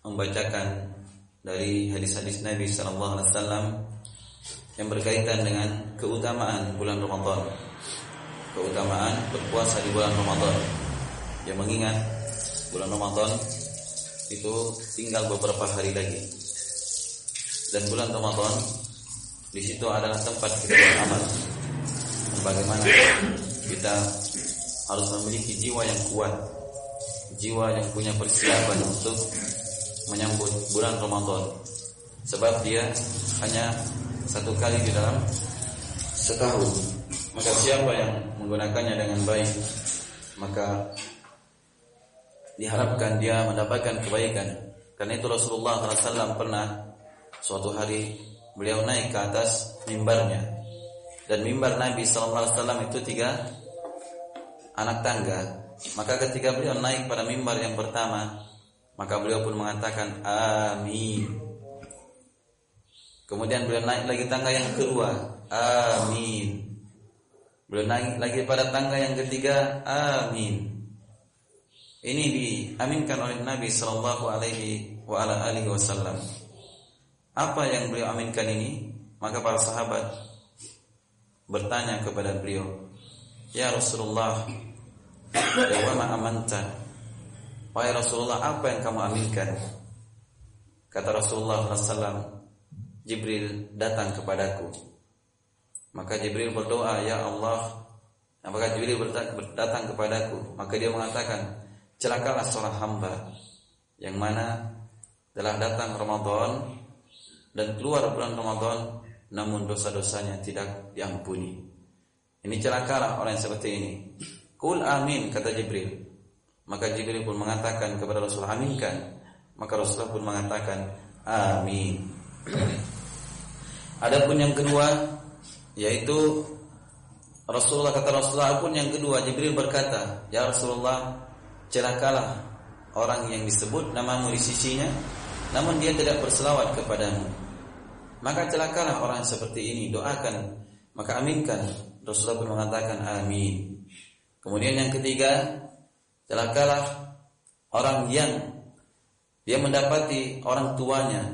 membacakan dari hadis-hadis Nabi Sallallahu Alaihi Wasallam yang berkaitan dengan keutamaan bulan Ramadan, keutamaan berpuasa di bulan Ramadan. Yang mengingat bulan Ramadan itu tinggal beberapa hari lagi, dan bulan Ramadan di situ adalah tempat kita beramal. Bagaimana kita harus memiliki jiwa yang kuat, jiwa yang punya persiapan untuk menyambut bulan Ramadan. Sebab dia hanya satu kali di dalam setahun. Maka siapa yang menggunakannya dengan baik, maka diharapkan dia mendapatkan kebaikan. Karena itu Rasulullah SAW pernah suatu hari beliau naik ke atas mimbarnya dan mimbar Nabi SAW itu tiga anak tangga. Maka ketika beliau naik pada mimbar yang pertama, maka beliau pun mengatakan amin. Kemudian beliau naik lagi tangga yang kedua, amin. Beliau naik lagi pada tangga yang ketiga, amin. Ini diaminkan oleh Nabi Shallallahu Alaihi Wasallam. Apa yang beliau aminkan ini? Maka para sahabat bertanya kepada beliau, Ya Rasulullah, Wa amanta Wahai Rasulullah apa yang kamu aminkan? Kata Rasulullah SAW Jibril datang kepadaku. Maka Jibril berdoa Ya Allah. Apakah Jibril datang kepadaku? Maka dia mengatakan Celakalah seorang hamba Yang mana telah datang Ramadan Dan keluar bulan Ramadan Namun dosa-dosanya tidak diampuni. Ini celakalah orang yang seperti ini. Kul amin kata Jibril. Maka Jibril pun mengatakan kepada Rasul aminkan. Maka Rasulullah pun mengatakan amin. Adapun yang kedua yaitu Rasulullah kata Rasulullah pun yang kedua Jibril berkata, "Ya Rasulullah, celakalah orang yang disebut namamu di sisinya namun dia tidak berselawat kepadamu." Maka celakalah orang seperti ini, doakan, maka aminkan. Rasulullah pun mengatakan amin. Kemudian yang ketiga, celakalah orang yang dia mendapati orang tuanya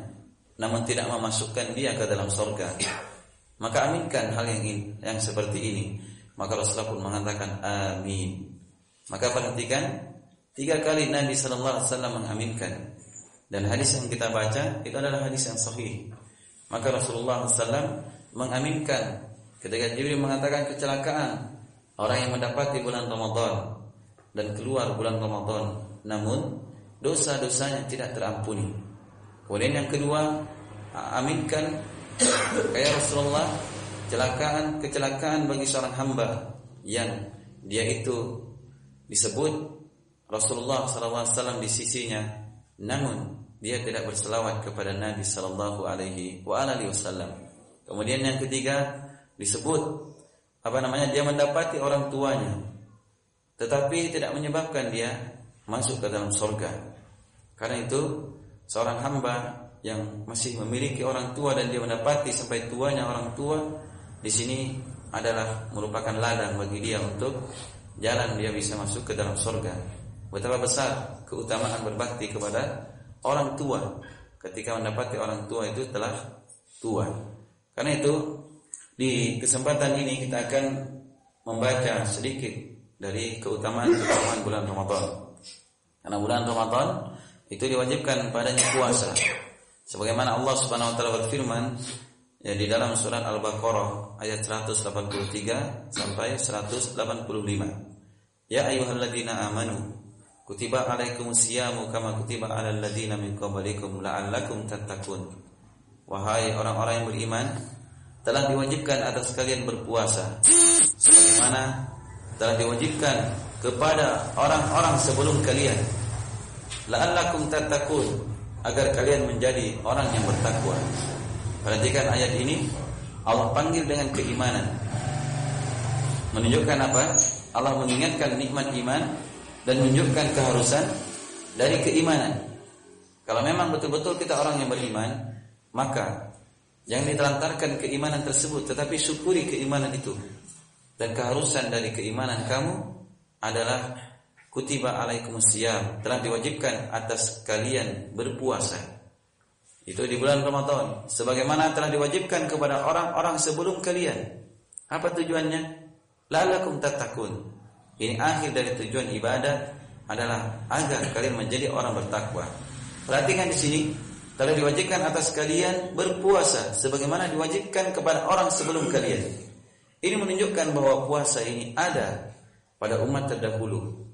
namun tidak memasukkan dia ke dalam surga. Maka aminkan hal yang ini, yang seperti ini. Maka Rasulullah pun mengatakan amin. Maka perhatikan tiga kali Nabi Shallallahu Alaihi Wasallam mengaminkan. Dan hadis yang kita baca itu adalah hadis yang sahih. Maka Rasulullah SAW mengaminkan ketika Jibril mengatakan kecelakaan Orang yang mendapati bulan Ramadan dan keluar bulan Ramadan namun dosa-dosanya tidak terampuni. Kemudian yang kedua, aminkan kayak Rasulullah kecelakaan kecelakaan bagi seorang hamba yang dia itu disebut Rasulullah SAW di sisinya, namun dia tidak berselawat kepada Nabi Sallallahu Alaihi Wasallam. Kemudian yang ketiga disebut apa namanya dia mendapati orang tuanya tetapi tidak menyebabkan dia masuk ke dalam surga karena itu seorang hamba yang masih memiliki orang tua dan dia mendapati sampai tuanya orang tua di sini adalah merupakan ladang bagi dia untuk jalan dia bisa masuk ke dalam surga. Betapa besar keutamaan berbakti kepada orang tua ketika mendapati orang tua itu telah tua. Karena itu di kesempatan ini kita akan membaca sedikit dari keutamaan-keutamaan bulan Ramadan. Karena bulan Ramadan itu diwajibkan padanya puasa. Sebagaimana Allah Subhanahu wa taala berfirman ya di dalam surat Al-Baqarah ayat 183 sampai 185. Ya ayyuhalladzina amanu kutiba alaikumusyamu kama kutiba alal ladzina min qablikum la'allakum tattaqun. Wahai orang-orang yang beriman, telah diwajibkan atas kalian berpuasa sebagaimana telah diwajibkan kepada orang-orang sebelum kalian la'allakum tattaqun agar kalian menjadi orang yang bertakwa. Perhatikan ayat ini Allah panggil dengan keimanan. Menunjukkan apa? Allah mengingatkan nikmat iman dan menunjukkan keharusan dari keimanan. Kalau memang betul-betul kita orang yang beriman, maka yang ditelantarkan keimanan tersebut tetapi syukuri keimanan itu. Dan keharusan dari keimanan kamu adalah kutiba alaikumusiyam telah diwajibkan atas kalian berpuasa. Itu di bulan Ramadan sebagaimana telah diwajibkan kepada orang-orang sebelum kalian. Apa tujuannya? La'allakum tattaqun. Ini akhir dari tujuan ibadah adalah agar kalian menjadi orang bertakwa. Perhatikan di sini telah diwajibkan atas kalian berpuasa sebagaimana diwajibkan kepada orang sebelum kalian. Ini menunjukkan bahwa puasa ini ada pada umat terdahulu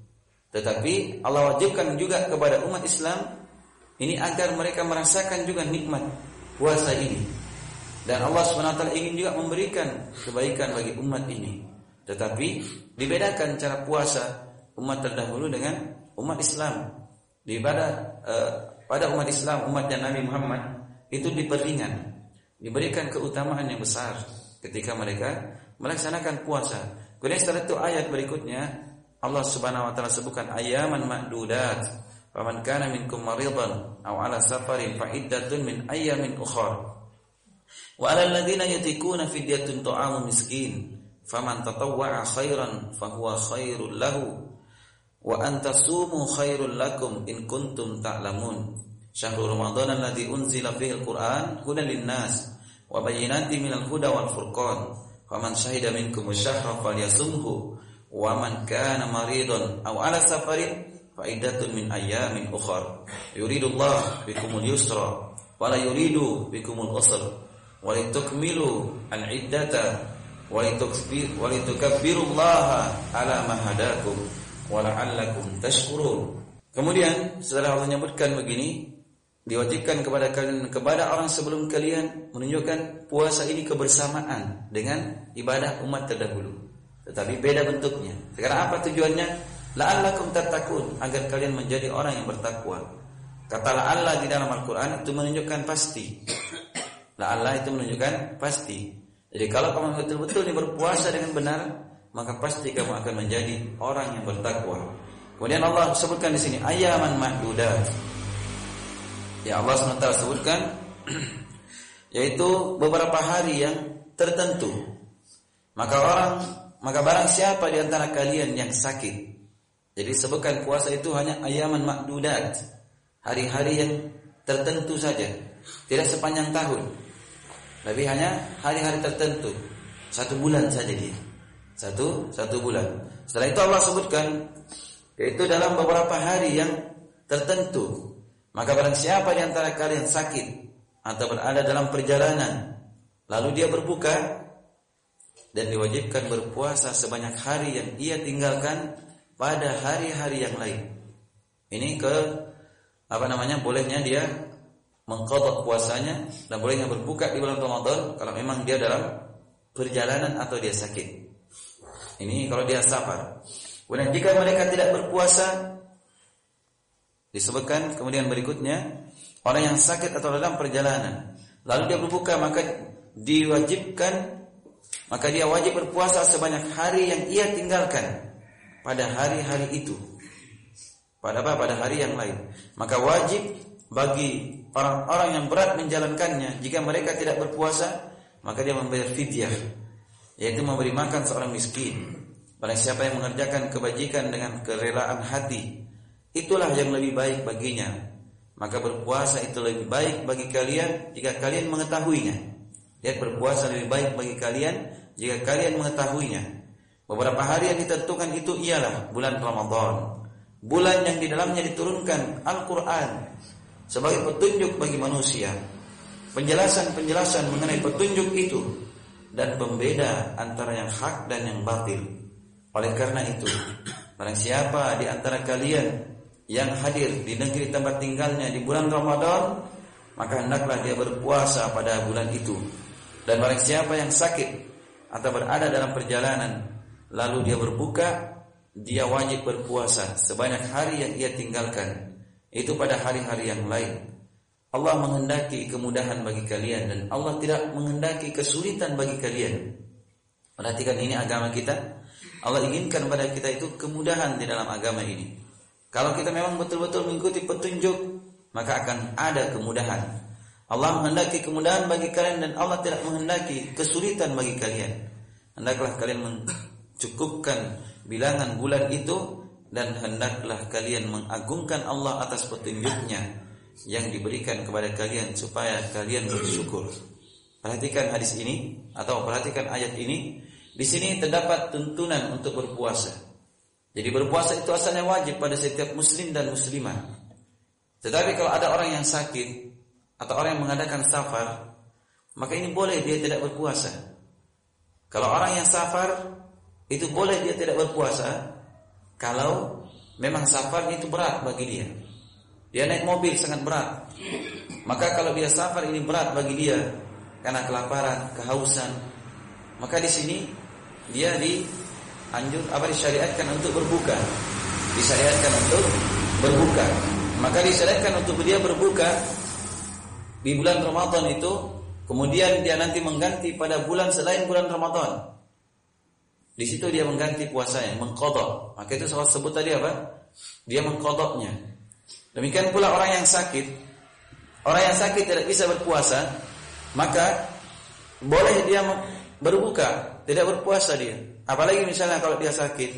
tetapi Allah wajibkan juga kepada umat Islam ini agar mereka merasakan juga nikmat puasa ini. Dan Allah SWT ingin juga memberikan kebaikan bagi umat ini. Tetapi dibedakan cara puasa umat terdahulu dengan umat Islam. Di pada uh, pada umat Islam, umatnya Nabi Muhammad itu diperingan, diberikan keutamaan yang besar ketika mereka melaksanakan puasa. Kemudian setelah itu ayat berikutnya Allah Subhanahu wa taala sebutkan ayaman ma'dudat. Faman kana minkum maridan aw ala safarin fa iddatun min ayamin ukhra. Wa 'alal ladzina yatikuna fidyatun ta'amu miskin. Faman tatawwa'a khairan fahuwa khairul lahu. Wa an tasumu khairul lakum in kuntum ta'lamun. Syahrul Ramadan alladzi unzila fihi al-Qur'an hudan lin-nas wa bayyinatin minal huda wal furqan. Faman syahida minkum asy-syahra falyasumhu wa man kana maridun aw ala safarin fa iddatun min ayyamin ukhra yuridullah bikumul yusra wa la yuridu bikumul usra wa litukmilu al iddata wa litukbir wa litukabbirullaha ala ma hadakum wa la'allakum tashkurun. Kemudian setelah Allah menyebutkan begini diwajibkan kepada kalian kepada orang sebelum kalian menunjukkan puasa ini kebersamaan dengan ibadah umat terdahulu tetapi beda bentuknya. Sekarang apa tujuannya? La'allakum tattaqun, agar kalian menjadi orang yang bertakwa. Kata la'alla di dalam Al-Qur'an itu menunjukkan pasti. La'alla itu menunjukkan pasti. Jadi kalau kamu betul-betul berpuasa dengan benar, maka pasti kamu akan menjadi orang yang bertakwa. Kemudian Allah sebutkan di sini ayaman mahdudat. Ya Allah SWT sebutkan yaitu beberapa hari yang tertentu. Maka orang maka barang siapa di antara kalian yang sakit Jadi sebutkan puasa itu hanya ayaman makdudat Hari-hari yang tertentu saja Tidak sepanjang tahun Tapi hanya hari-hari tertentu Satu bulan saja dia Satu, satu bulan Setelah itu Allah sebutkan Yaitu dalam beberapa hari yang tertentu Maka barang siapa di antara kalian sakit Atau berada dalam perjalanan Lalu dia berbuka dan diwajibkan berpuasa sebanyak hari yang ia tinggalkan pada hari-hari yang lain. Ini ke apa namanya? Bolehnya dia mengkodok puasanya dan bolehnya berbuka di bulan Ramadan kalau memang dia dalam perjalanan atau dia sakit. Ini kalau dia safar. Kemudian jika mereka tidak berpuasa disebutkan kemudian berikutnya orang yang sakit atau dalam perjalanan lalu dia berbuka maka diwajibkan maka dia wajib berpuasa sebanyak hari yang ia tinggalkan pada hari-hari itu. Pada apa? Pada hari yang lain. Maka wajib bagi orang-orang yang berat menjalankannya jika mereka tidak berpuasa maka dia membayar fidyah yaitu memberi makan seorang miskin Barang siapa yang mengerjakan kebajikan dengan kerelaan hati, itulah yang lebih baik baginya. Maka berpuasa itu lebih baik bagi kalian jika kalian mengetahuinya. Lihat berpuasa lebih baik bagi kalian jika kalian mengetahuinya. Beberapa hari yang ditentukan itu ialah bulan Ramadan. Bulan yang di dalamnya diturunkan Al-Quran sebagai petunjuk bagi manusia. Penjelasan-penjelasan mengenai petunjuk itu dan pembeda antara yang hak dan yang batil. Oleh karena itu, barang siapa di antara kalian yang hadir di negeri tempat tinggalnya di bulan Ramadan, maka hendaklah dia berpuasa pada bulan itu. Dan barang siapa yang sakit atau berada dalam perjalanan, lalu dia berbuka, dia wajib berpuasa sebanyak hari yang ia tinggalkan. Itu pada hari-hari yang lain. Allah menghendaki kemudahan bagi kalian dan Allah tidak menghendaki kesulitan bagi kalian. Perhatikan ini agama kita Allah inginkan pada kita itu kemudahan di dalam agama ini. Kalau kita memang betul-betul mengikuti petunjuk, maka akan ada kemudahan. Allah menghendaki kemudahan bagi kalian dan Allah tidak menghendaki kesulitan bagi kalian. Hendaklah kalian mencukupkan bilangan bulan itu dan hendaklah kalian mengagungkan Allah atas petunjuknya yang diberikan kepada kalian supaya kalian bersyukur. Perhatikan hadis ini atau perhatikan ayat ini di sini terdapat tuntunan untuk berpuasa. Jadi berpuasa itu asalnya wajib pada setiap muslim dan muslimah. Tetapi kalau ada orang yang sakit atau orang yang mengadakan safar, maka ini boleh dia tidak berpuasa. Kalau orang yang safar itu boleh dia tidak berpuasa kalau memang safar itu berat bagi dia. Dia naik mobil sangat berat. Maka kalau dia safar ini berat bagi dia karena kelaparan, kehausan, maka di sini dia dianjur apa disyariatkan untuk berbuka. Disyariatkan untuk berbuka. Maka disyariatkan untuk dia berbuka di bulan Ramadan itu, kemudian dia nanti mengganti pada bulan selain bulan Ramadan. Di situ dia mengganti puasanya, mengkodok. Maka itu salah sebut tadi apa? Dia mengkodoknya. Demikian pula orang yang sakit. Orang yang sakit tidak bisa berpuasa, maka boleh dia berbuka, tidak berpuasa dia. Apalagi misalnya kalau dia sakit,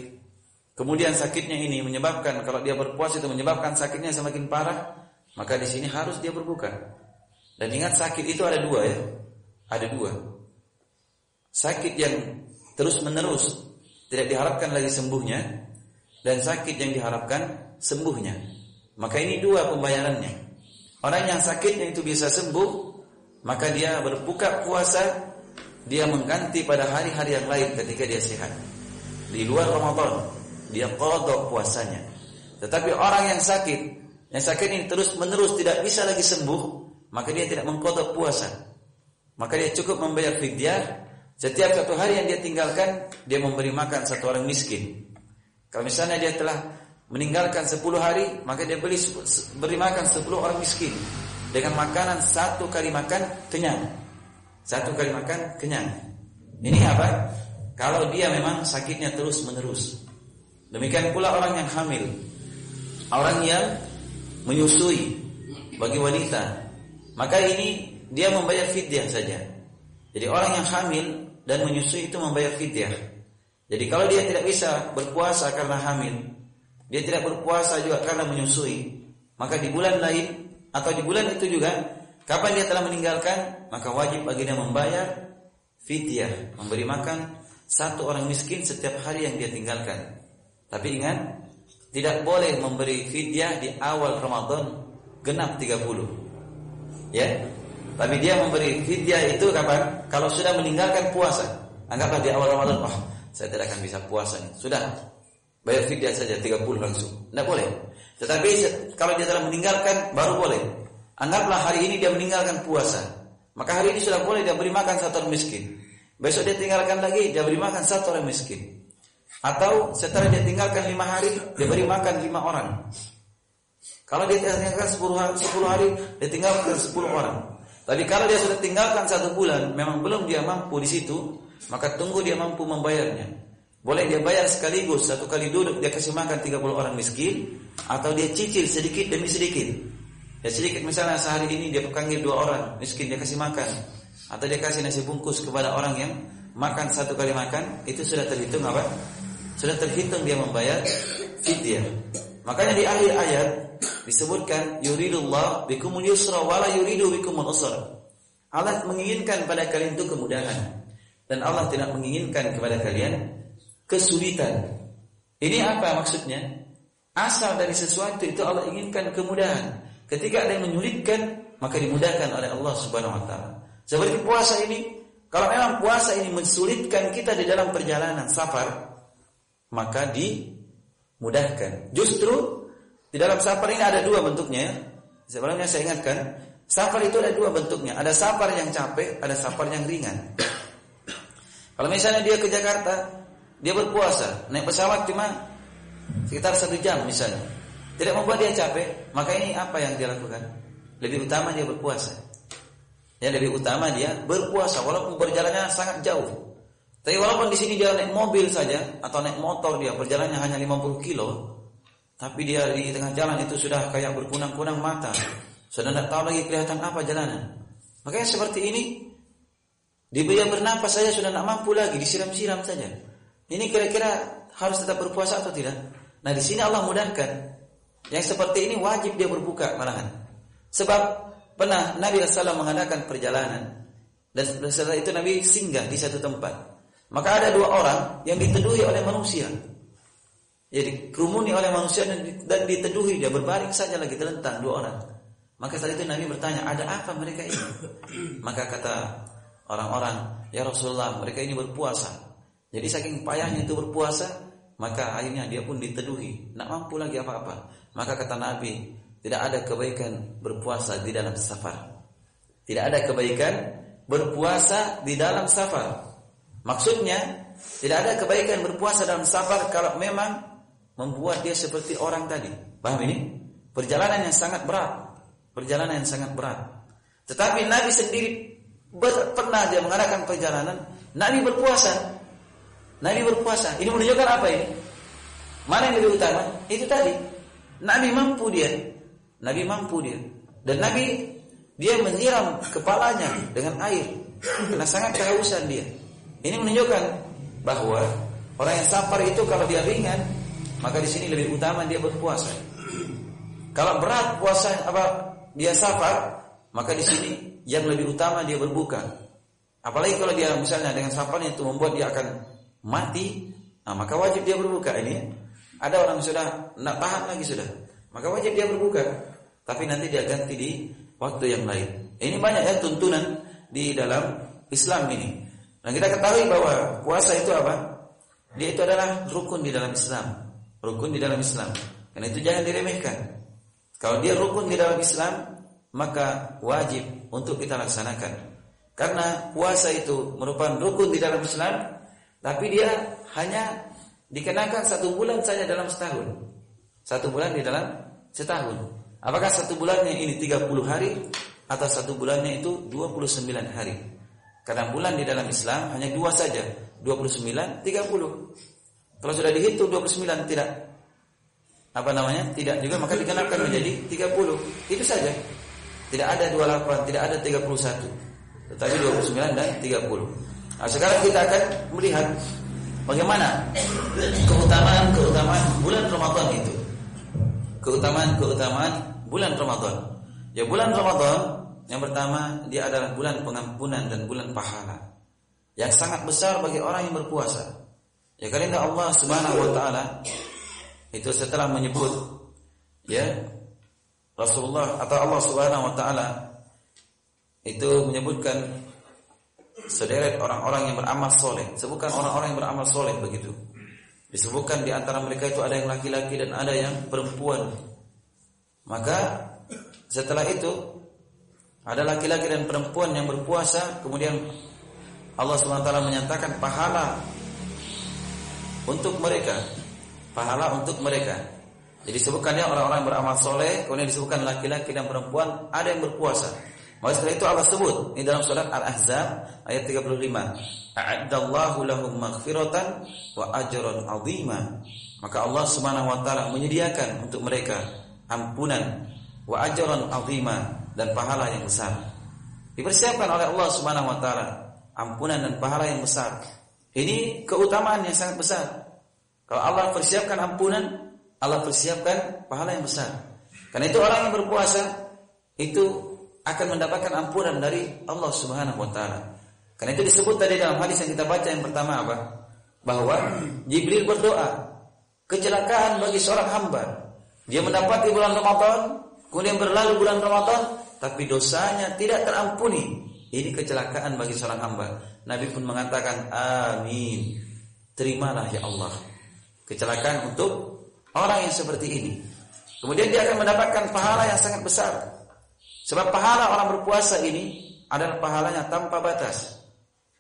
kemudian sakitnya ini menyebabkan kalau dia berpuasa itu menyebabkan sakitnya semakin parah, maka di sini harus dia berbuka. Dan ingat sakit itu ada dua ya, ada dua. Sakit yang terus menerus tidak diharapkan lagi sembuhnya dan sakit yang diharapkan sembuhnya. Maka ini dua pembayarannya. Orang yang sakitnya itu bisa sembuh, maka dia berbuka puasa dia mengganti pada hari-hari yang lain ketika dia sehat. Di luar Ramadan, dia kodok puasanya. Tetapi orang yang sakit, yang sakit ini terus menerus tidak bisa lagi sembuh, maka dia tidak mengkodok puasa. Maka dia cukup membayar fidyah. Setiap satu hari yang dia tinggalkan, dia memberi makan satu orang miskin. Kalau misalnya dia telah meninggalkan 10 hari, maka dia beli beri makan 10 orang miskin dengan makanan satu kali makan kenyang. Satu kali makan kenyang. Ini apa? Kalau dia memang sakitnya terus menerus. Demikian pula orang yang hamil. Orang yang menyusui bagi wanita. Maka ini dia membayar fidyah saja. Jadi orang yang hamil dan menyusui itu membayar fidyah. Jadi kalau dia tidak bisa berpuasa karena hamil, dia tidak berpuasa juga karena menyusui, maka di bulan lain atau di bulan itu juga Kapan dia telah meninggalkan, maka wajib baginya membayar fidyah, memberi makan satu orang miskin setiap hari yang dia tinggalkan. Tapi ingat, tidak boleh memberi fidyah di awal Ramadan genap 30. Ya. Tapi dia memberi fidyah itu kapan? Kalau sudah meninggalkan puasa. Anggaplah di awal Ramadan, oh, saya tidak akan bisa puasa. Sudah. Bayar fidyah saja 30 langsung. Tidak boleh. Tetapi kalau dia telah meninggalkan baru boleh. Anggaplah hari ini dia meninggalkan puasa. Maka hari ini sudah boleh dia beri makan satu orang miskin. Besok dia tinggalkan lagi, dia beri makan satu orang miskin. Atau setelah dia tinggalkan lima hari, dia beri makan lima orang. Kalau dia tinggalkan sepuluh hari, sepuluh hari dia tinggalkan sepuluh orang. Tapi kalau dia sudah tinggalkan satu bulan, memang belum dia mampu di situ, maka tunggu dia mampu membayarnya. Boleh dia bayar sekaligus satu kali duduk dia kasih makan 30 orang miskin atau dia cicil sedikit demi sedikit. Ya sedikit misalnya sehari ini dia panggil dua orang miskin dia kasih makan atau dia kasih nasi bungkus kepada orang yang makan satu kali makan itu sudah terhitung apa? Sudah terhitung dia membayar fidyah. Makanya di akhir ayat disebutkan yuridullah bikumul yusra wala yuridu bikumul usra. Allah menginginkan pada kalian itu kemudahan dan Allah tidak menginginkan kepada kalian kesulitan. Ini apa maksudnya? Asal dari sesuatu itu Allah inginkan kemudahan. Ketika ada yang menyulitkan, maka dimudahkan oleh Allah Subhanahu wa taala. Seperti puasa ini, kalau memang puasa ini mensulitkan kita di dalam perjalanan safar, maka dimudahkan. Justru di dalam safar ini ada dua bentuknya. Sebelumnya saya ingatkan, safar itu ada dua bentuknya. Ada safar yang capek, ada safar yang ringan. Kalau misalnya dia ke Jakarta, dia berpuasa, naik pesawat cuma sekitar satu jam misalnya tidak membuat dia capek, maka ini apa yang dia lakukan? Lebih utama dia berpuasa. Ya lebih utama dia berpuasa walaupun perjalanannya sangat jauh. Tapi walaupun di sini dia naik mobil saja atau naik motor dia perjalanannya hanya 50 kilo, tapi dia di tengah jalan itu sudah kayak berkunang-kunang mata. Sudah tidak tahu lagi kelihatan apa jalanan. Makanya seperti ini di dia bernapas saja sudah tidak mampu lagi disiram-siram saja. Ini kira-kira harus tetap berpuasa atau tidak? Nah di sini Allah mudahkan yang seperti ini wajib dia berbuka malahan. Sebab pernah Nabi SAW mengadakan perjalanan dan setelah itu Nabi singgah di satu tempat. Maka ada dua orang yang diteduhi oleh manusia. Jadi kerumuni oleh manusia dan diteduhi dia berbaring saja lagi terlentang dua orang. Maka saat itu Nabi bertanya, ada apa mereka ini? Maka kata orang-orang, ya Rasulullah, mereka ini berpuasa. Jadi saking payahnya itu berpuasa, maka akhirnya dia pun diteduhi, nak mampu lagi apa-apa. Maka kata Nabi, tidak ada kebaikan berpuasa di dalam safar. Tidak ada kebaikan berpuasa di dalam safar. Maksudnya, tidak ada kebaikan berpuasa dalam safar kalau memang membuat dia seperti orang tadi. Paham ini? Perjalanan yang sangat berat. Perjalanan yang sangat berat. Tetapi Nabi sendiri pernah dia mengadakan perjalanan, Nabi berpuasa. Nabi berpuasa. Ini menunjukkan apa ini? Mana yang lebih utama? Itu tadi. Nabi mampu dia. Nabi mampu dia. Dan Nabi dia menyiram kepalanya dengan air karena sangat kehausan dia. Ini menunjukkan bahwa orang yang sabar itu kalau dia ringan, maka di sini lebih utama dia berpuasa. Kalau berat puasa apa dia sabar, maka di sini yang lebih utama dia berbuka. Apalagi kalau dia misalnya dengan sabarnya itu membuat dia akan mati, nah maka wajib dia berbuka ini. Ada orang sudah nak tahan lagi sudah. Maka wajib dia berbuka. Tapi nanti dia ganti di waktu yang lain. Ini banyak ya tuntunan di dalam Islam ini. Nah kita ketahui bahwa puasa itu apa? Dia itu adalah rukun di dalam Islam. Rukun di dalam Islam. Karena itu jangan diremehkan. Kalau dia rukun di dalam Islam, maka wajib untuk kita laksanakan. Karena puasa itu merupakan rukun di dalam Islam, tapi dia hanya dikenakan satu bulan saja dalam setahun. Satu bulan di dalam setahun. Apakah satu bulannya ini 30 hari atau satu bulannya itu 29 hari? Karena bulan di dalam Islam hanya dua saja, 29, 30. Kalau sudah dihitung 29 tidak apa namanya? Tidak juga maka dikenakan menjadi 30. Itu saja. Tidak ada 28, tidak ada 31. Tetapi 29 dan 30. Nah, sekarang kita akan melihat Bagaimana keutamaan-keutamaan bulan Ramadan itu? Keutamaan-keutamaan bulan Ramadan. Ya bulan Ramadan yang pertama dia adalah bulan pengampunan dan bulan pahala yang sangat besar bagi orang yang berpuasa. Ya karena Allah Subhanahu wa taala itu setelah menyebut ya Rasulullah atau Allah Subhanahu wa taala itu menyebutkan sederet orang-orang yang beramal soleh. Sebutkan orang-orang yang beramal soleh begitu. Disebutkan di antara mereka itu ada yang laki-laki dan ada yang perempuan. Maka setelah itu ada laki-laki dan perempuan yang berpuasa, kemudian Allah SWT menyatakan pahala untuk mereka. Pahala untuk mereka. Jadi disebutkannya orang-orang yang beramal soleh, kemudian disebutkan laki-laki dan perempuan ada yang berpuasa. Maka setelah itu Allah sebut di dalam surat Al-Ahzab ayat 35. A'addallahu lahum maghfiratan wa ajran 'azima. Maka Allah Subhanahu wa taala menyediakan untuk mereka ampunan wa ajran 'azima dan pahala yang besar. Dipersiapkan oleh Allah Subhanahu wa taala ampunan dan pahala yang besar. Ini keutamaan yang sangat besar. Kalau Allah persiapkan ampunan, Allah persiapkan pahala yang besar. Karena itu orang yang berpuasa itu akan mendapatkan ampunan dari Allah Subhanahu wa taala. Karena itu disebut tadi dalam hadis yang kita baca yang pertama apa? Bahwa Jibril berdoa, kecelakaan bagi seorang hamba. Dia mendapati bulan Ramadan, kemudian berlalu bulan Ramadan, tapi dosanya tidak terampuni. Ini kecelakaan bagi seorang hamba. Nabi pun mengatakan, "Amin." Terimalah ya Allah. Kecelakaan untuk orang yang seperti ini. Kemudian dia akan mendapatkan pahala yang sangat besar. Sebab pahala orang berpuasa ini adalah pahalanya tanpa batas.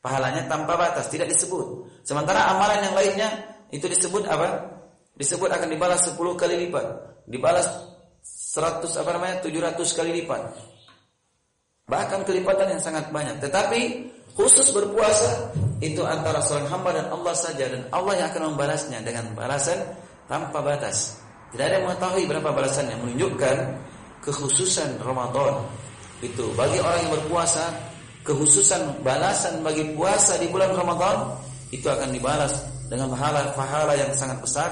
Pahalanya tanpa batas, tidak disebut. Sementara amalan yang lainnya itu disebut apa? Disebut akan dibalas 10 kali lipat. Dibalas 100 apa namanya? 700 kali lipat. Bahkan kelipatan yang sangat banyak. Tetapi khusus berpuasa itu antara seorang hamba dan Allah saja dan Allah yang akan membalasnya dengan balasan tanpa batas. Tidak ada yang mengetahui berapa balasannya menunjukkan kekhususan Ramadan. Itu bagi orang yang berpuasa, kekhususan balasan bagi puasa di bulan Ramadan itu akan dibalas dengan pahala-pahala yang sangat besar,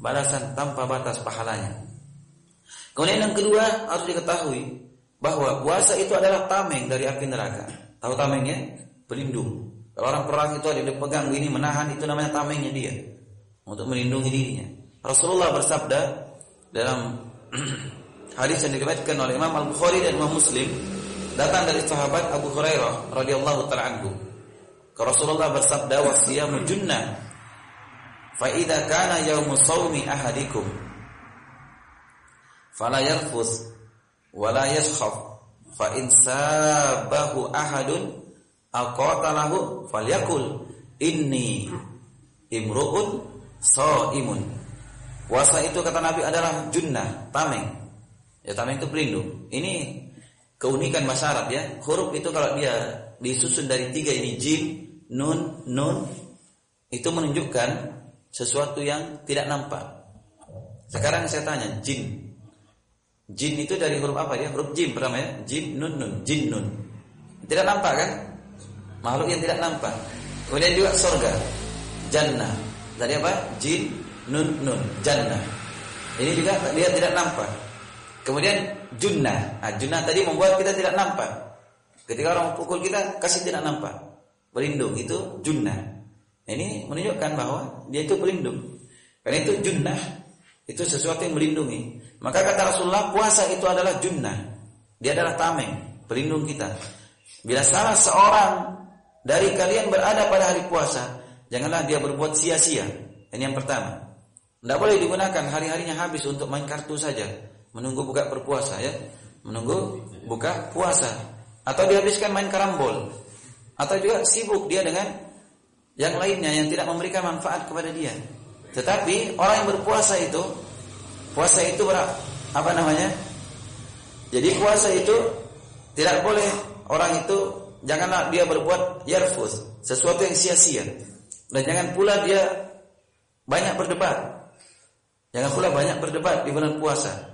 balasan tanpa batas pahalanya. Kemudian yang kedua harus diketahui bahwa puasa itu adalah tameng dari api neraka. Tahu tamengnya? Pelindung. Kalau orang perang itu ada dipegang ini menahan itu namanya tamengnya dia untuk melindungi dirinya. Rasulullah bersabda dalam hadis yang diriwayatkan oleh Imam Al-Bukhari dan Imam Muslim datang dari sahabat Abu Hurairah radhiyallahu taala anhu. Rasulullah bersabda wasiyamu junnah fa idza kana yaumu shaumi ahadikum fala yarfus wala yaskhaf fa in sabahu ahadun aqatalahu falyakul inni imru'un shaimun Puasa itu kata Nabi adalah junnah, tameng. Ya tameng itu pelindung. Ini keunikan bahasa Arab ya. Huruf itu kalau dia disusun dari tiga ini jim, nun, nun itu menunjukkan sesuatu yang tidak nampak. Sekarang saya tanya, jin. Jin itu dari huruf apa dia? Huruf jim pertama ya. Jim, nun, nun, jin, nun. Tidak nampak kan? Makhluk yang tidak nampak. Kemudian juga sorga, jannah. Dari apa? Jin, nun nun jannah. Ini juga dia tidak nampak. Kemudian junnah. Nah, junnah tadi membuat kita tidak nampak. Ketika orang pukul kita kasih tidak nampak. Pelindung itu junnah. Ini menunjukkan bahwa dia itu pelindung. Karena itu junnah itu sesuatu yang melindungi. Maka kata Rasulullah puasa itu adalah junnah. Dia adalah tameng, pelindung kita. Bila salah seorang dari kalian berada pada hari puasa, janganlah dia berbuat sia-sia. Ini yang pertama. Tidak boleh digunakan hari-harinya habis untuk main kartu saja, menunggu buka berpuasa ya, menunggu buka puasa, atau dihabiskan main karambol, atau juga sibuk dia dengan yang lainnya yang tidak memberikan manfaat kepada dia. Tetapi orang yang berpuasa itu, puasa itu berapa? Apa namanya? Jadi puasa itu tidak boleh orang itu janganlah dia berbuat yarfus, sesuatu yang sia-sia. Dan jangan pula dia banyak berdebat. Jangan pula banyak berdebat di bulan puasa.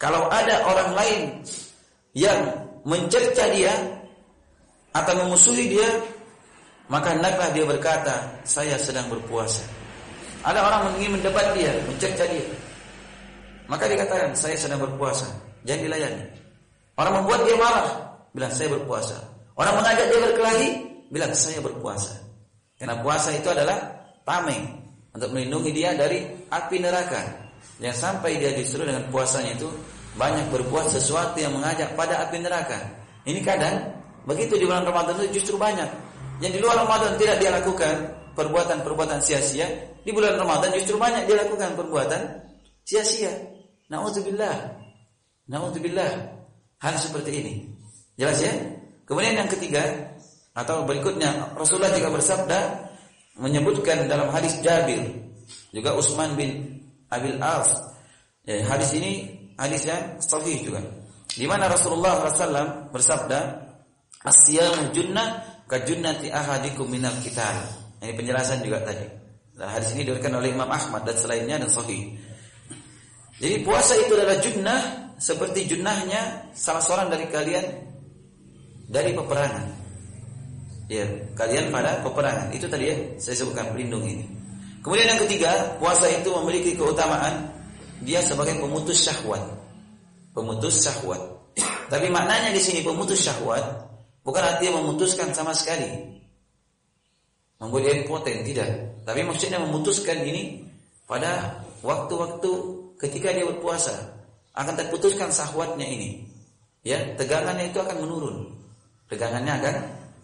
Kalau ada orang lain yang mencerca dia atau memusuhi dia, maka hendaklah dia berkata, saya sedang berpuasa. Ada orang ingin mendebat dia, mencerca dia. Maka dikatakan, saya sedang berpuasa. Jangan dilayani. Orang membuat dia marah, bilang saya berpuasa. Orang mengajak dia berkelahi, bilang saya berpuasa. Karena puasa itu adalah tameng, untuk melindungi dia dari api neraka. Yang sampai dia disuruh dengan puasanya itu banyak berbuat sesuatu yang mengajak pada api neraka. Ini kadang begitu di bulan Ramadan itu justru banyak. Yang di luar Ramadan tidak dia lakukan perbuatan-perbuatan sia-sia, di bulan Ramadan justru banyak dia lakukan perbuatan sia-sia. Nauzubillah. Nauzubillah. Hal seperti ini. Jelas ya? Kemudian yang ketiga atau berikutnya Rasulullah juga bersabda menyebutkan dalam hadis Jabir juga Utsman bin Abil As. Ya, hadis ini hadis yang sahih juga. Di mana Rasulullah SAW bersabda, "As-siyamu junnah ka junnati ahadikum minal qital." Ini penjelasan juga tadi. Nah, hadis ini diriwayatkan oleh Imam Ahmad dan selainnya dan sahih. Jadi puasa itu adalah junnah seperti junahnya salah seorang dari kalian dari peperangan. Ya, kalian pada peperangan. Itu tadi ya saya sebutkan pelindung ini. Kemudian yang ketiga, puasa itu memiliki keutamaan dia sebagai pemutus syahwat. Pemutus syahwat. Tapi maknanya di sini pemutus syahwat bukan artinya memutuskan sama sekali. Membuat impoten tidak. Tapi maksudnya memutuskan ini pada waktu-waktu ketika dia berpuasa akan terputuskan syahwatnya ini. Ya, tegangannya itu akan menurun. Tegangannya akan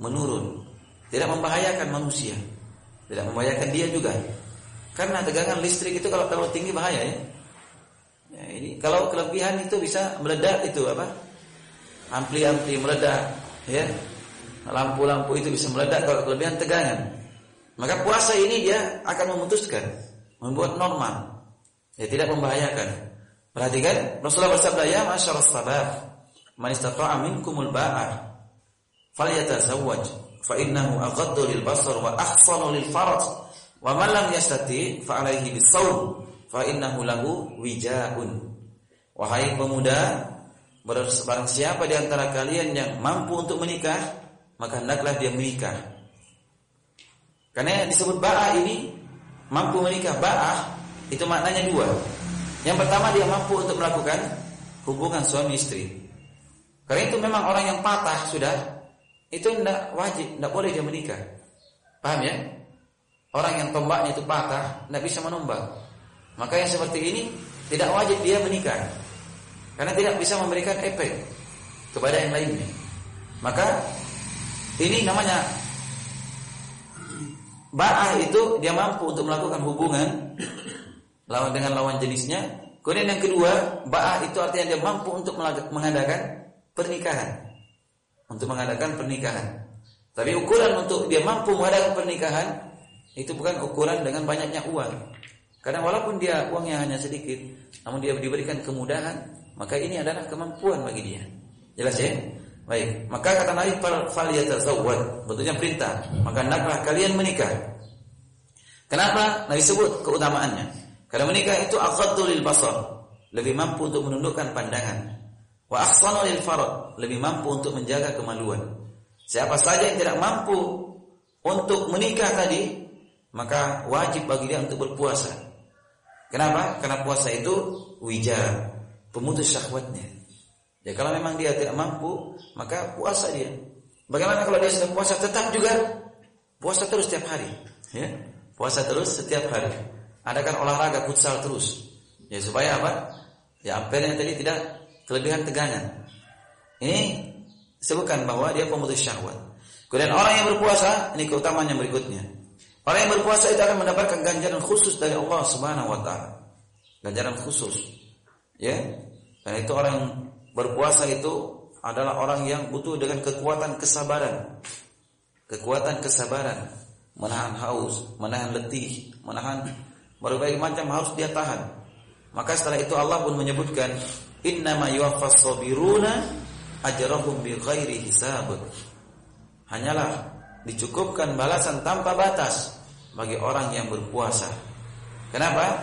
menurun. Tidak membahayakan manusia. Tidak membahayakan dia juga. Karena tegangan listrik itu kalau terlalu tinggi bahaya ya. ya ini kalau kelebihan itu bisa meledak itu apa? Ampli-ampli meledak, ya. Lampu-lampu itu bisa meledak kalau kelebihan tegangan. Maka puasa ini dia akan memutuskan, membuat normal. Ya tidak membahayakan. Perhatikan Rasulullah bersabda ya masyarakat sabah, man istata'a minkumul ba'a falyatazawwaj fa innahu aghaddu lil basar wa ahsanu lil faraj Wa man lam yastati fa alaihi bisawm fa innahu lahu wijaun. Wahai pemuda, barang siapa di antara kalian yang mampu untuk menikah, maka hendaklah dia menikah. Karena disebut ba'ah ini mampu menikah. Ba'ah itu maknanya dua. Yang pertama dia mampu untuk melakukan hubungan suami istri. Karena itu memang orang yang patah sudah itu tidak wajib, tidak boleh dia menikah. Paham ya? Orang yang tombaknya itu patah, tidak bisa menombak. Maka yang seperti ini tidak wajib dia menikah. Karena tidak bisa memberikan efek kepada yang lainnya. Maka ini namanya Ba'ah itu dia mampu untuk melakukan hubungan lawan dengan lawan jenisnya. Kemudian yang kedua, ba'ah itu artinya dia mampu untuk mengadakan pernikahan. Untuk mengadakan pernikahan. Tapi ukuran untuk dia mampu mengadakan pernikahan itu bukan ukuran dengan banyaknya uang. Karena walaupun dia uangnya hanya sedikit, namun dia diberikan kemudahan, maka ini adalah kemampuan bagi dia. Jelas ya? Baik, maka kata Nabi fal yatazawwad, bentuknya perintah. Maka hendaklah kalian menikah. Kenapa Nabi sebut keutamaannya? Karena menikah itu aqaddu lil basar, lebih mampu untuk menundukkan pandangan. Wa ahsanu lil farad, lebih mampu untuk menjaga kemaluan. Siapa saja yang tidak mampu untuk menikah tadi, maka wajib bagi dia untuk berpuasa. Kenapa? Karena puasa itu wijar, pemutus syahwatnya. Ya kalau memang dia tidak mampu, maka puasa dia. Bagaimana kalau dia sudah puasa tetap juga puasa terus setiap hari, ya. Puasa terus setiap hari. Adakan olahraga futsal terus. Ya supaya apa? Ya ampelnya tadi tidak kelebihan tegangan. Ini sebutkan bahwa dia pemutus syahwat. Kemudian orang yang berpuasa, ini keutamaan yang berikutnya. Orang yang berpuasa itu akan mendapatkan ganjaran khusus dari Allah Subhanahu wa taala. Ganjaran khusus. Ya. Dan itu orang yang berpuasa itu adalah orang yang butuh dengan kekuatan kesabaran. Kekuatan kesabaran, menahan haus, menahan letih, menahan berbagai macam harus dia tahan. Maka setelah itu Allah pun menyebutkan innama yuwaffas sabiruna ajrahum bighairi hisab. Hanyalah dicukupkan balasan tanpa batas bagi orang yang berpuasa. Kenapa?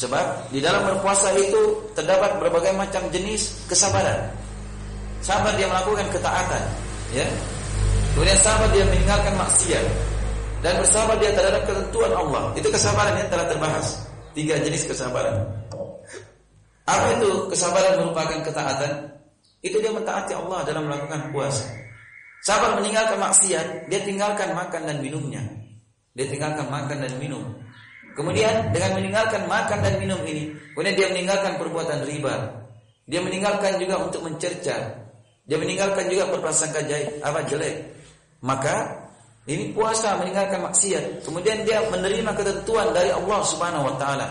Sebab di dalam berpuasa itu terdapat berbagai macam jenis kesabaran. Sabar dia melakukan ketaatan, ya. Kemudian sabar dia meninggalkan maksiat dan bersabar dia terhadap ketentuan Allah. Itu kesabaran yang telah terbahas. Tiga jenis kesabaran. Apa itu kesabaran merupakan ketaatan? Itu dia mentaati Allah dalam melakukan puasa. Sabar meninggalkan maksiat, dia tinggalkan makan dan minumnya. Dia tinggalkan makan dan minum. Kemudian dengan meninggalkan makan dan minum ini, kemudian dia meninggalkan perbuatan riba. Dia meninggalkan juga untuk mencerca. Dia meninggalkan juga berprasangka jahit, apa jelek. Maka ini puasa meninggalkan maksiat. Kemudian dia menerima ketentuan dari Allah Subhanahu wa taala.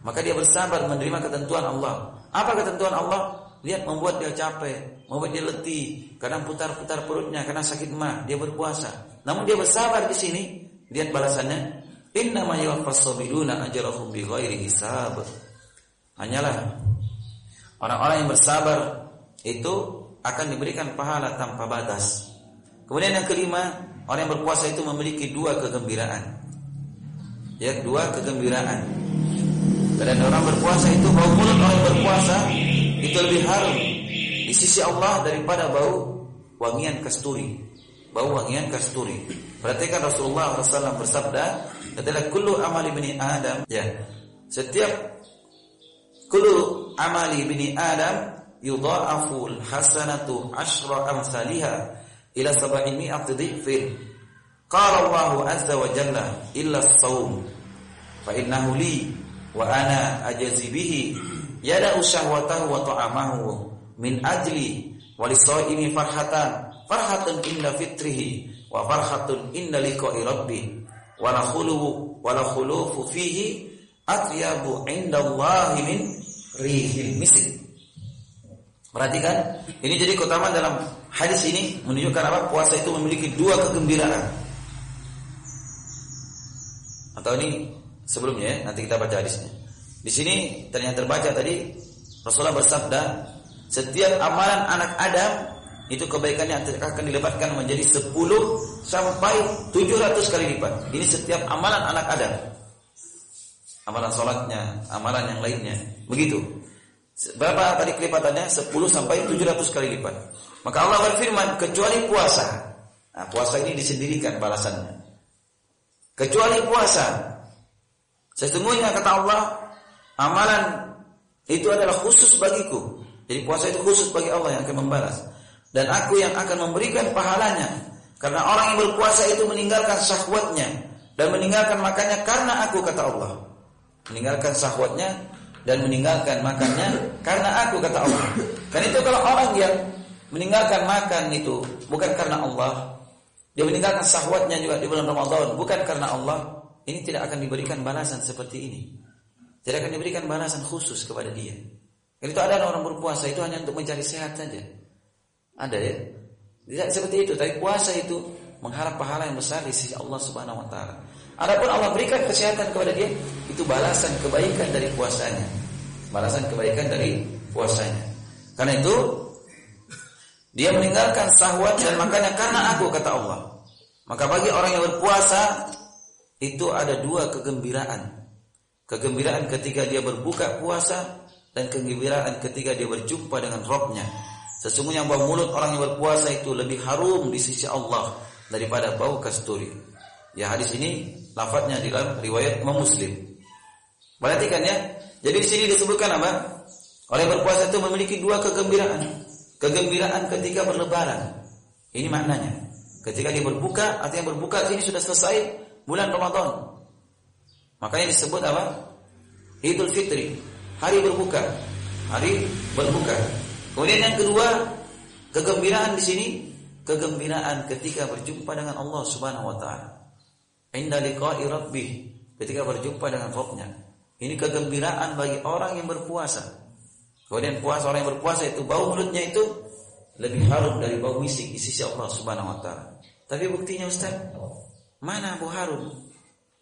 Maka dia bersabar menerima ketentuan Allah. Apa ketentuan Allah? Lihat membuat dia capek, membuat dia letih, kadang putar-putar perutnya karena sakit mah, dia berpuasa. Namun dia bersabar di sini, lihat balasannya, inna ma yuwaffas sabiruna ajrahum bighairi hisab. Hanyalah orang-orang yang bersabar itu akan diberikan pahala tanpa batas. Kemudian yang kelima, orang yang berpuasa itu memiliki dua kegembiraan. Ya, dua kegembiraan. Dan orang berpuasa itu bahwa mulut orang berpuasa itu lebih harum di sisi Allah daripada bau wangian kasturi. Bau wangian kasturi. Perhatikan Rasulullah SAW bersabda, adalah kullu amali bini Adam, ya. Setiap kullu amali bini Adam yudha'afu al-hasanatu asyra amsalha ila sab'i mi'ati dhifin. Qala Allah azza wa jalla illa as-sawm fa innahu li wa ana ajazi bihi yada'u syahwatahu wa ta'amahu min ajli wa lisaimi farhatan farhatun inda fitrihi wa farhatun inda liqa'i rabbih wala khulufu wala khulufu fihi atyabu indallahi min rihil misk. Perhatikan, ini jadi keutamaan dalam hadis ini menunjukkan apa? Puasa itu memiliki dua kegembiraan. Atau ini sebelumnya ya, nanti kita baca hadisnya. Di sini ternyata terbaca tadi Rasulullah bersabda, setiap amalan anak Adam itu kebaikannya akan dilipatkan menjadi 10 sampai 700 kali lipat. Ini setiap amalan anak Adam. Amalan sholatnya, amalan yang lainnya. Begitu. Berapa tadi kelipatannya? 10 sampai 700 kali lipat. Maka Allah berfirman, kecuali puasa. Nah, puasa ini disendirikan balasannya. Kecuali puasa. Sesungguhnya kata Allah, amalan itu adalah khusus bagiku. Jadi puasa itu khusus bagi Allah yang akan membalas dan aku yang akan memberikan pahalanya. Karena orang yang berpuasa itu meninggalkan syahwatnya dan meninggalkan makannya karena aku kata Allah. Meninggalkan syahwatnya dan meninggalkan makannya karena aku kata Allah. Karena itu kalau orang yang meninggalkan makan itu bukan karena Allah, dia meninggalkan syahwatnya juga di bulan Ramadan bukan karena Allah, ini tidak akan diberikan balasan seperti ini. Tidak akan diberikan balasan khusus kepada dia. Karena itu ada orang berpuasa itu hanya untuk mencari sehat saja. Ada ya? Tidak seperti itu, tapi puasa itu mengharap pahala yang besar di sisi Allah Subhanahu wa taala. Adapun Allah berikan kesehatan kepada dia, itu balasan kebaikan dari puasanya. Balasan kebaikan dari puasanya. Karena itu dia meninggalkan sahwat dan makanya karena aku kata Allah. Maka bagi orang yang berpuasa itu ada dua kegembiraan. Kegembiraan ketika dia berbuka puasa dan kegembiraan ketika dia berjumpa dengan Robnya. Sesungguhnya bau mulut orang yang berpuasa itu lebih harum di sisi Allah daripada bau kasturi. Ya hadis ini lafadznya di dalam riwayat Imam Muslim. Perhatikan ya. Jadi di sini disebutkan apa? Orang yang berpuasa itu memiliki dua kegembiraan. Kegembiraan ketika berlebaran. Ini maknanya. Ketika dia berbuka, artinya berbuka ini sudah selesai bulan Ramadan. Makanya disebut apa? Idul Fitri, hari berbuka. Hari berbuka. Kemudian yang kedua, kegembiraan di sini, kegembiraan ketika berjumpa dengan Allah Subhanahu wa taala. Inda liqa'i rabbih, ketika berjumpa dengan Rabbnya. Ini kegembiraan bagi orang yang berpuasa. Kemudian puasa orang yang berpuasa itu bau mulutnya itu lebih harum dari bau misik di sisi Allah Subhanahu wa taala. Tapi buktinya Ustaz, mana bau harum?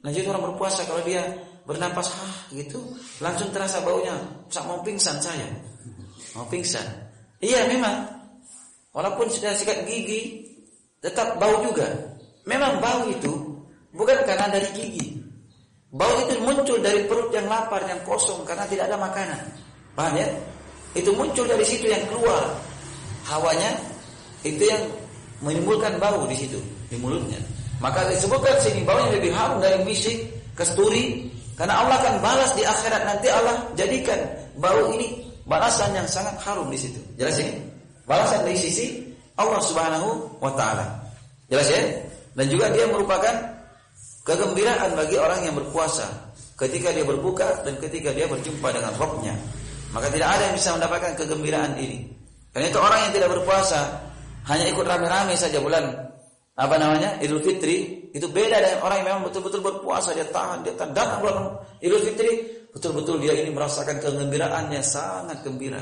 Nah jadi orang berpuasa kalau dia bernapas ah gitu, langsung terasa baunya, sak mau pingsan saya. Mau pingsan. Iya memang. Walaupun sudah sikat gigi, tetap bau juga. Memang bau itu bukan karena dari gigi. Bau itu muncul dari perut yang lapar, yang kosong karena tidak ada makanan. Paham ya? Itu muncul dari situ yang keluar. Hawanya itu yang menimbulkan bau di situ, di mulutnya. Maka disebutkan sini baunya lebih harum dari bisik, kesturi, karena Allah akan balas di akhirat nanti Allah jadikan bau ini balasan yang sangat harum di situ. Jelas ini? Balasan dari sisi Allah Subhanahu wa taala. Jelas ya? Dan juga dia merupakan kegembiraan bagi orang yang berpuasa ketika dia berbuka dan ketika dia berjumpa dengan Rabbnya. Maka tidak ada yang bisa mendapatkan kegembiraan ini. Karena itu orang yang tidak berpuasa hanya ikut rame-rame saja bulan apa namanya Idul Fitri itu beda dengan orang yang memang betul-betul berpuasa dia tahan dia tahan datang bulan Idul Fitri betul-betul dia ini merasakan kegembiraannya sangat gembira.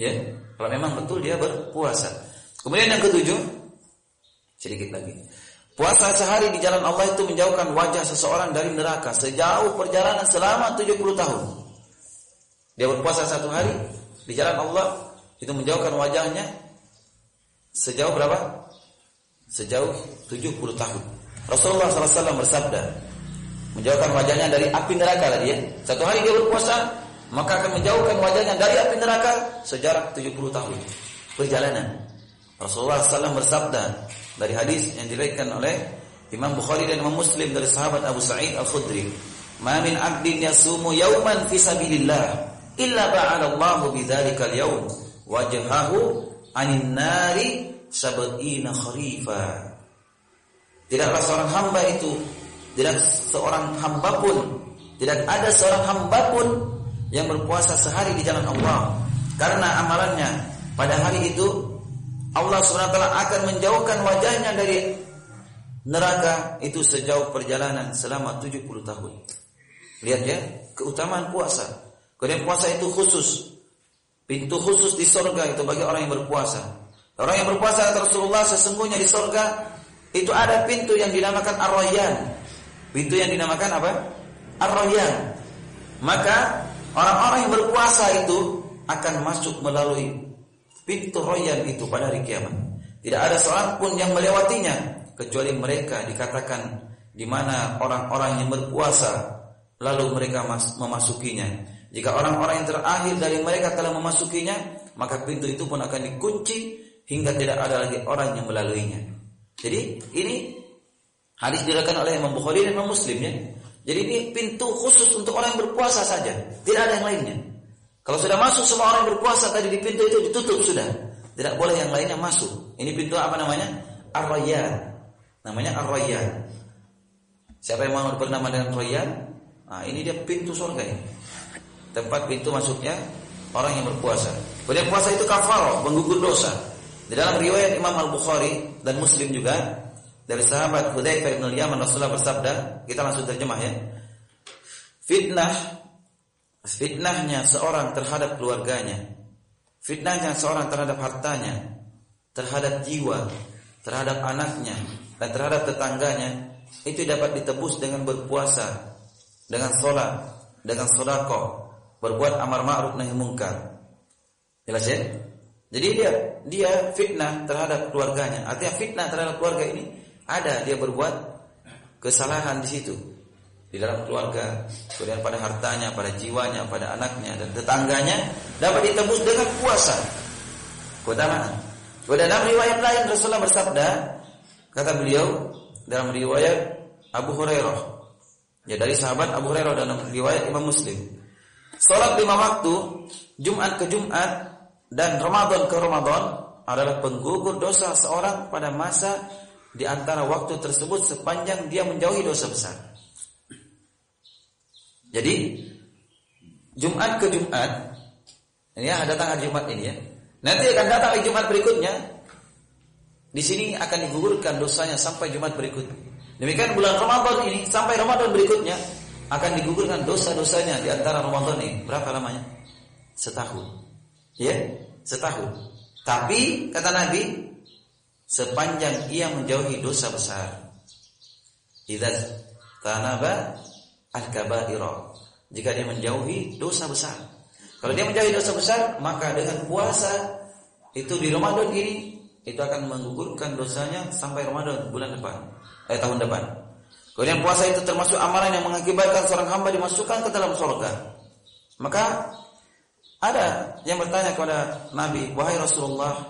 Ya, kalau memang betul dia berpuasa. Kemudian yang ketujuh, sedikit lagi. Puasa sehari di jalan Allah itu menjauhkan wajah seseorang dari neraka sejauh perjalanan selama 70 tahun. Dia berpuasa satu hari di jalan Allah itu menjauhkan wajahnya sejauh berapa? Sejauh 70 tahun. Rasulullah SAW bersabda, menjauhkan wajahnya dari api neraka tadi ya. Satu hari dia berpuasa maka akan menjauhkan wajahnya dari api neraka sejarak 70 tahun perjalanan. Rasulullah SAW bersabda dari hadis yang diriwayatkan oleh Imam Bukhari dan Imam Muslim dari sahabat Abu Sa'id Al-Khudri, "Ma min 'abdin yasumu yawman fi sabilillah illa ba'ala Allahu bidzalika al-yawm wajhahu 'anil nari sab'ina kharifa." Tidaklah seorang hamba itu, tidak seorang hamba pun, tidak ada seorang hamba pun yang berpuasa sehari di jalan Allah karena amalannya pada hari itu Allah SWT akan menjauhkan wajahnya dari neraka itu sejauh perjalanan selama 70 tahun. Lihat ya, keutamaan puasa. Kemudian puasa itu khusus. Pintu khusus di sorga itu bagi orang yang berpuasa. Orang yang berpuasa kata Rasulullah sesungguhnya di sorga itu ada pintu yang dinamakan Ar-Rayyan. Pintu yang dinamakan apa? Ar-Rayyan. Maka orang-orang yang berpuasa itu akan masuk melalui pintu royan itu pada hari kiamat. Tidak ada seorang pun yang melewatinya kecuali mereka dikatakan di mana orang-orang yang berpuasa lalu mereka memasukinya. Jika orang-orang yang terakhir dari mereka telah memasukinya, maka pintu itu pun akan dikunci hingga tidak ada lagi orang yang melaluinya. Jadi ini hadis diriwayatkan oleh Imam Bukhari dan Imam Muslim ya. Jadi ini pintu khusus untuk orang yang berpuasa saja, tidak ada yang lainnya. Kalau sudah masuk semua orang berpuasa tadi di pintu itu ditutup sudah. Tidak boleh yang lainnya masuk. Ini pintu apa namanya? Ar-Rayyan. Namanya Ar-Rayyan. Siapa yang mau bernama dengan Rayyan? Nah, ini dia pintu surga ini. Tempat pintu masuknya orang yang berpuasa. Kemudian puasa itu kafar, menggugur dosa. Di dalam riwayat Imam Al-Bukhari dan Muslim juga dari sahabat Hudzaifah bin Yaman Rasulullah bersabda, kita langsung terjemah ya. Fitnah fitnahnya seorang terhadap keluarganya, fitnahnya seorang terhadap hartanya, terhadap jiwa, terhadap anaknya, dan terhadap tetangganya, itu dapat ditebus dengan berpuasa, dengan sholat, dengan sodako, berbuat amar ma'ruf nahi mungkar. Jelas ya? Jadi dia dia fitnah terhadap keluarganya. Artinya fitnah terhadap keluarga ini ada dia berbuat kesalahan di situ di dalam keluarga, kemudian pada hartanya, pada jiwanya, pada anaknya dan tetangganya dapat ditebus dengan puasa. Keutamaan. Kemudian dalam riwayat lain Rasulullah bersabda, kata beliau dalam riwayat Abu Hurairah, ya dari sahabat Abu Hurairah dalam riwayat Imam Muslim. Salat lima waktu, Jumat ke Jumat dan Ramadan ke Ramadan adalah penggugur dosa seorang pada masa di antara waktu tersebut sepanjang dia menjauhi dosa besar. Jadi Jumat ke Jumat ini ya datang hari Jumat ini ya. Nanti akan datang hari Jumat berikutnya. Di sini akan digugurkan dosanya sampai Jumat berikutnya. Demikian bulan Ramadan ini sampai Ramadan berikutnya akan digugurkan dosa-dosanya di antara Ramadan ini. Berapa lamanya? Setahun. Ya, setahun. Tapi kata Nabi, sepanjang ia menjauhi dosa besar. Idza tanaba al-kabaira. Jika dia menjauhi dosa besar. Kalau dia menjauhi dosa besar, maka dengan puasa itu di Ramadan ini itu akan menggugurkan dosanya sampai Ramadan bulan depan, eh tahun depan. Kemudian puasa itu termasuk amalan yang mengakibatkan seorang hamba dimasukkan ke dalam surga. Maka ada yang bertanya kepada Nabi, "Wahai Rasulullah,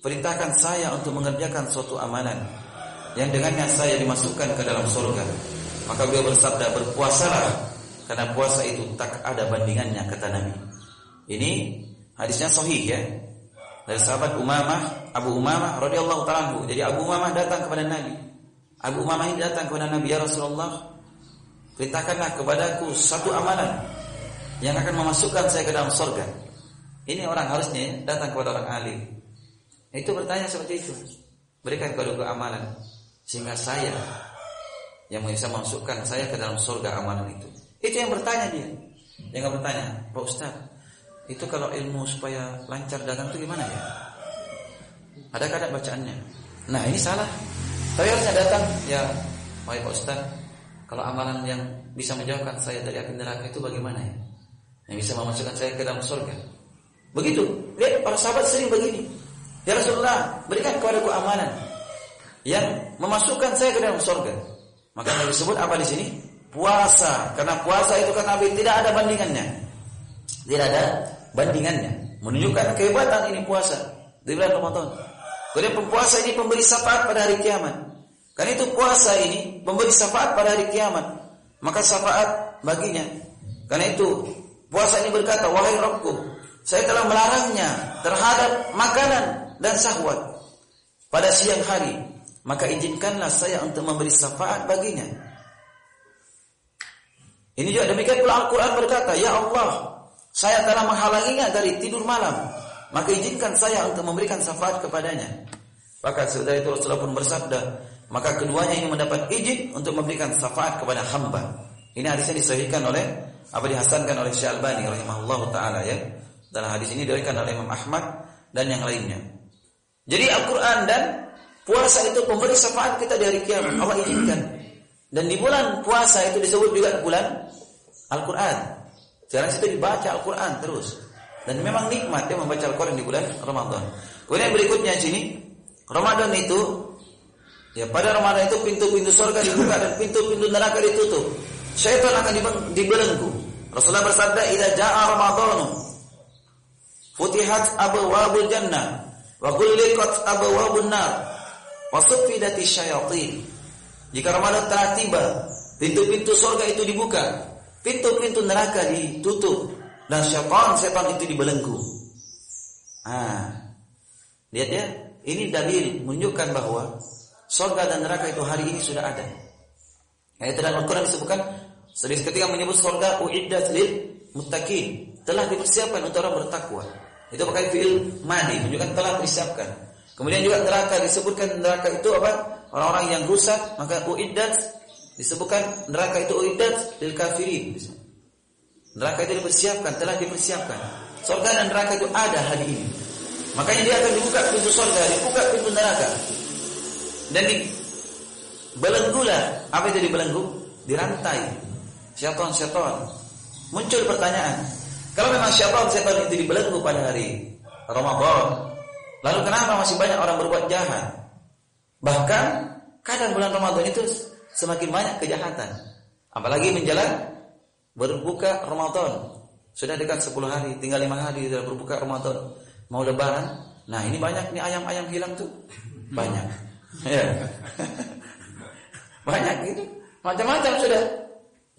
perintahkan saya untuk mengerjakan suatu amalan yang dengannya saya dimasukkan ke dalam surga." Maka beliau bersabda berpuasalah karena puasa itu tak ada bandingannya kata Nabi. Ini hadisnya sahih ya. Dari sahabat Umamah, Abu Umamah radhiyallahu taala Jadi Abu Umamah datang kepada Nabi. Abu Umamah ini datang kepada Nabi ya Rasulullah, perintahkanlah kepadaku satu amalan yang akan memasukkan saya ke dalam surga. Ini orang harusnya datang kepada orang alim. Itu bertanya seperti itu. Berikan kepada amalan sehingga saya yang bisa masukkan saya ke dalam surga amalan itu. Itu yang bertanya dia. Yang nggak bertanya, Pak Ustaz, itu kalau ilmu supaya lancar dagang itu gimana ya? Ada kada bacaannya? Nah ini salah. Tapi harusnya datang, ya, Pak Ustaz, kalau amalan yang bisa menjauhkan saya dari api neraka itu bagaimana ya? Yang bisa memasukkan saya ke dalam surga. Begitu. Lihat para sahabat sering begini. Ya Rasulullah, berikan kepadaku amalan yang memasukkan saya ke dalam surga. Maka yang disebut apa di sini? puasa karena puasa itu kata Nabi tidak ada bandingannya. Tidak ada bandingannya. Menunjukkan kehebatan ini puasa di bulan Ramadan. Kemudian puasa ini pemberi syafaat pada hari kiamat. Karena itu puasa ini memberi syafaat pada hari kiamat. Maka syafaat baginya. Karena itu puasa ini berkata, "Wahai Rabbku, saya telah melarangnya terhadap makanan dan syahwat pada siang hari. Maka izinkanlah saya untuk memberi syafaat baginya." Ini juga demikian pula Al-Quran berkata, Ya Allah, saya telah menghalanginya dari tidur malam. Maka izinkan saya untuk memberikan syafaat kepadanya. Maka setelah itu Rasulullah pun bersabda, maka keduanya ini mendapat izin untuk memberikan syafaat kepada hamba. Ini hadisnya disahihkan oleh apa dihasankan oleh Syekh Albani rahimahullah taala ya. Dan hadis ini diriwayatkan oleh Imam Ahmad dan yang lainnya. Jadi Al-Qur'an dan puasa itu pemberi syafaat kita dari kiamat. Allah izinkan. Dan di bulan puasa itu disebut juga bulan Al-Quran. Sekarang situ dibaca Al-Quran terus. Dan memang nikmat dia membaca Al-Quran di bulan Ramadan. Kemudian berikutnya sini, Ramadan itu, ya pada Ramadan itu pintu-pintu surga dibuka dan pintu-pintu neraka ditutup. Syaitan akan dibelenggu. Rasulullah bersabda, "Idza jaa Ramadan, futihat abwabul jannah wa ghulliqat abwabun nar wa suffidati syayatin." Jika Ramadan telah tiba, pintu-pintu surga itu dibuka, pintu-pintu neraka ditutup dan syaitan-syaitan itu dibelenggu. Ah, lihat ya, ini dalil menunjukkan bahwa surga dan neraka itu hari ini sudah ada. Ayat dalam Al-Quran disebutkan sedikit ketika menyebut surga uiddat lil muttaqin, telah dipersiapkan untuk orang bertakwa. Itu pakai fi'il madi, menunjukkan telah dipersiapkan. Kemudian juga neraka disebutkan neraka itu apa? Orang-orang yang rusak, maka uiddat disebutkan neraka itu uiddat lil kafirin. Neraka itu dipersiapkan, telah dipersiapkan. Surga dan neraka itu ada hari ini. Makanya dia akan dibuka pintu surga, dibuka pintu neraka. Dan di belenggulah, apa itu dibelenggu? Dirantai. Syaitan-syaitan. Muncul pertanyaan. Kalau memang syaitan-syaitan itu dibelenggu pada hari Ramadan, lalu kenapa masih banyak orang berbuat jahat? Bahkan kadang bulan Ramadan itu semakin banyak kejahatan. Apalagi menjelang berbuka Ramadan. Sudah dekat 10 hari, tinggal 5 hari sudah berbuka Ramadan. Mau lebaran. Nah, ini banyak nih ayam-ayam hilang tuh. Banyak. Ya. banyak gitu. Macam-macam sudah.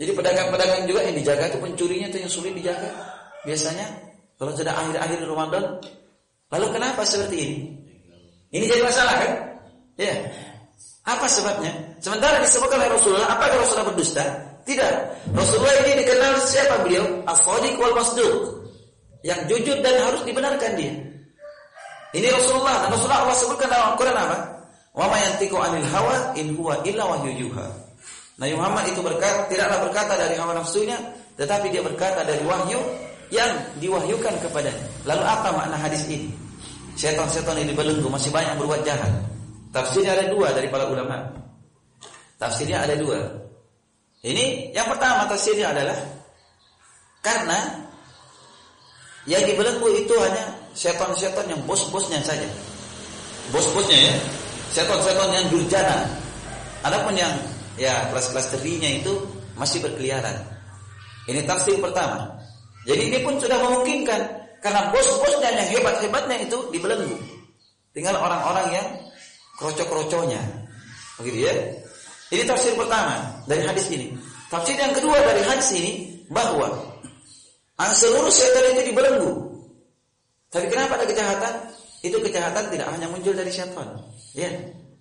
Jadi pedagang-pedagang juga yang dijaga itu pencurinya itu yang sulit dijaga. Biasanya kalau sudah akhir-akhir Ramadan, lalu kenapa seperti ini? Ini jadi masalah kan? Ya. Apa sebabnya? Sementara disebutkan oleh Rasulullah, apakah Rasulullah berdusta? Tidak. Rasulullah ini dikenal siapa beliau? As-Sadiq wal Masduq. Yang jujur dan harus dibenarkan dia. Ini Rasulullah. Dan Rasulullah Allah sebutkan dalam Al-Quran apa? Wa ma yantiqu 'anil hawa in huwa illa wahyu yuha. Nabi Muhammad itu berkata, tidaklah berkata dari hawa nafsunya, tetapi dia berkata dari wahyu yang diwahyukan kepadanya. Lalu apa makna hadis ini? Setan-setan ini belenggu masih banyak berbuat jahat. Tafsirnya ada dua dari para ulama. Tafsirnya ada dua. Ini yang pertama tafsirnya adalah karena yang dibelenggu itu hanya setan-setan yang bos-bosnya saja. Bos-bosnya ya. Setan-setan yang durjana. Adapun yang ya kelas-kelas terdirinya itu masih berkeliaran. Ini tafsir pertama. Jadi ini pun sudah memungkinkan karena bos-bosnya yang hebat-hebatnya itu dibelenggu. Tinggal orang-orang yang kroco-kroconya. Begitu ya. Ini tafsir pertama dari hadis ini. Tafsir yang kedua dari hadis ini bahwa seluruh setan itu dibelenggu. Tapi kenapa ada kejahatan? Itu kejahatan tidak hanya muncul dari setan, ya,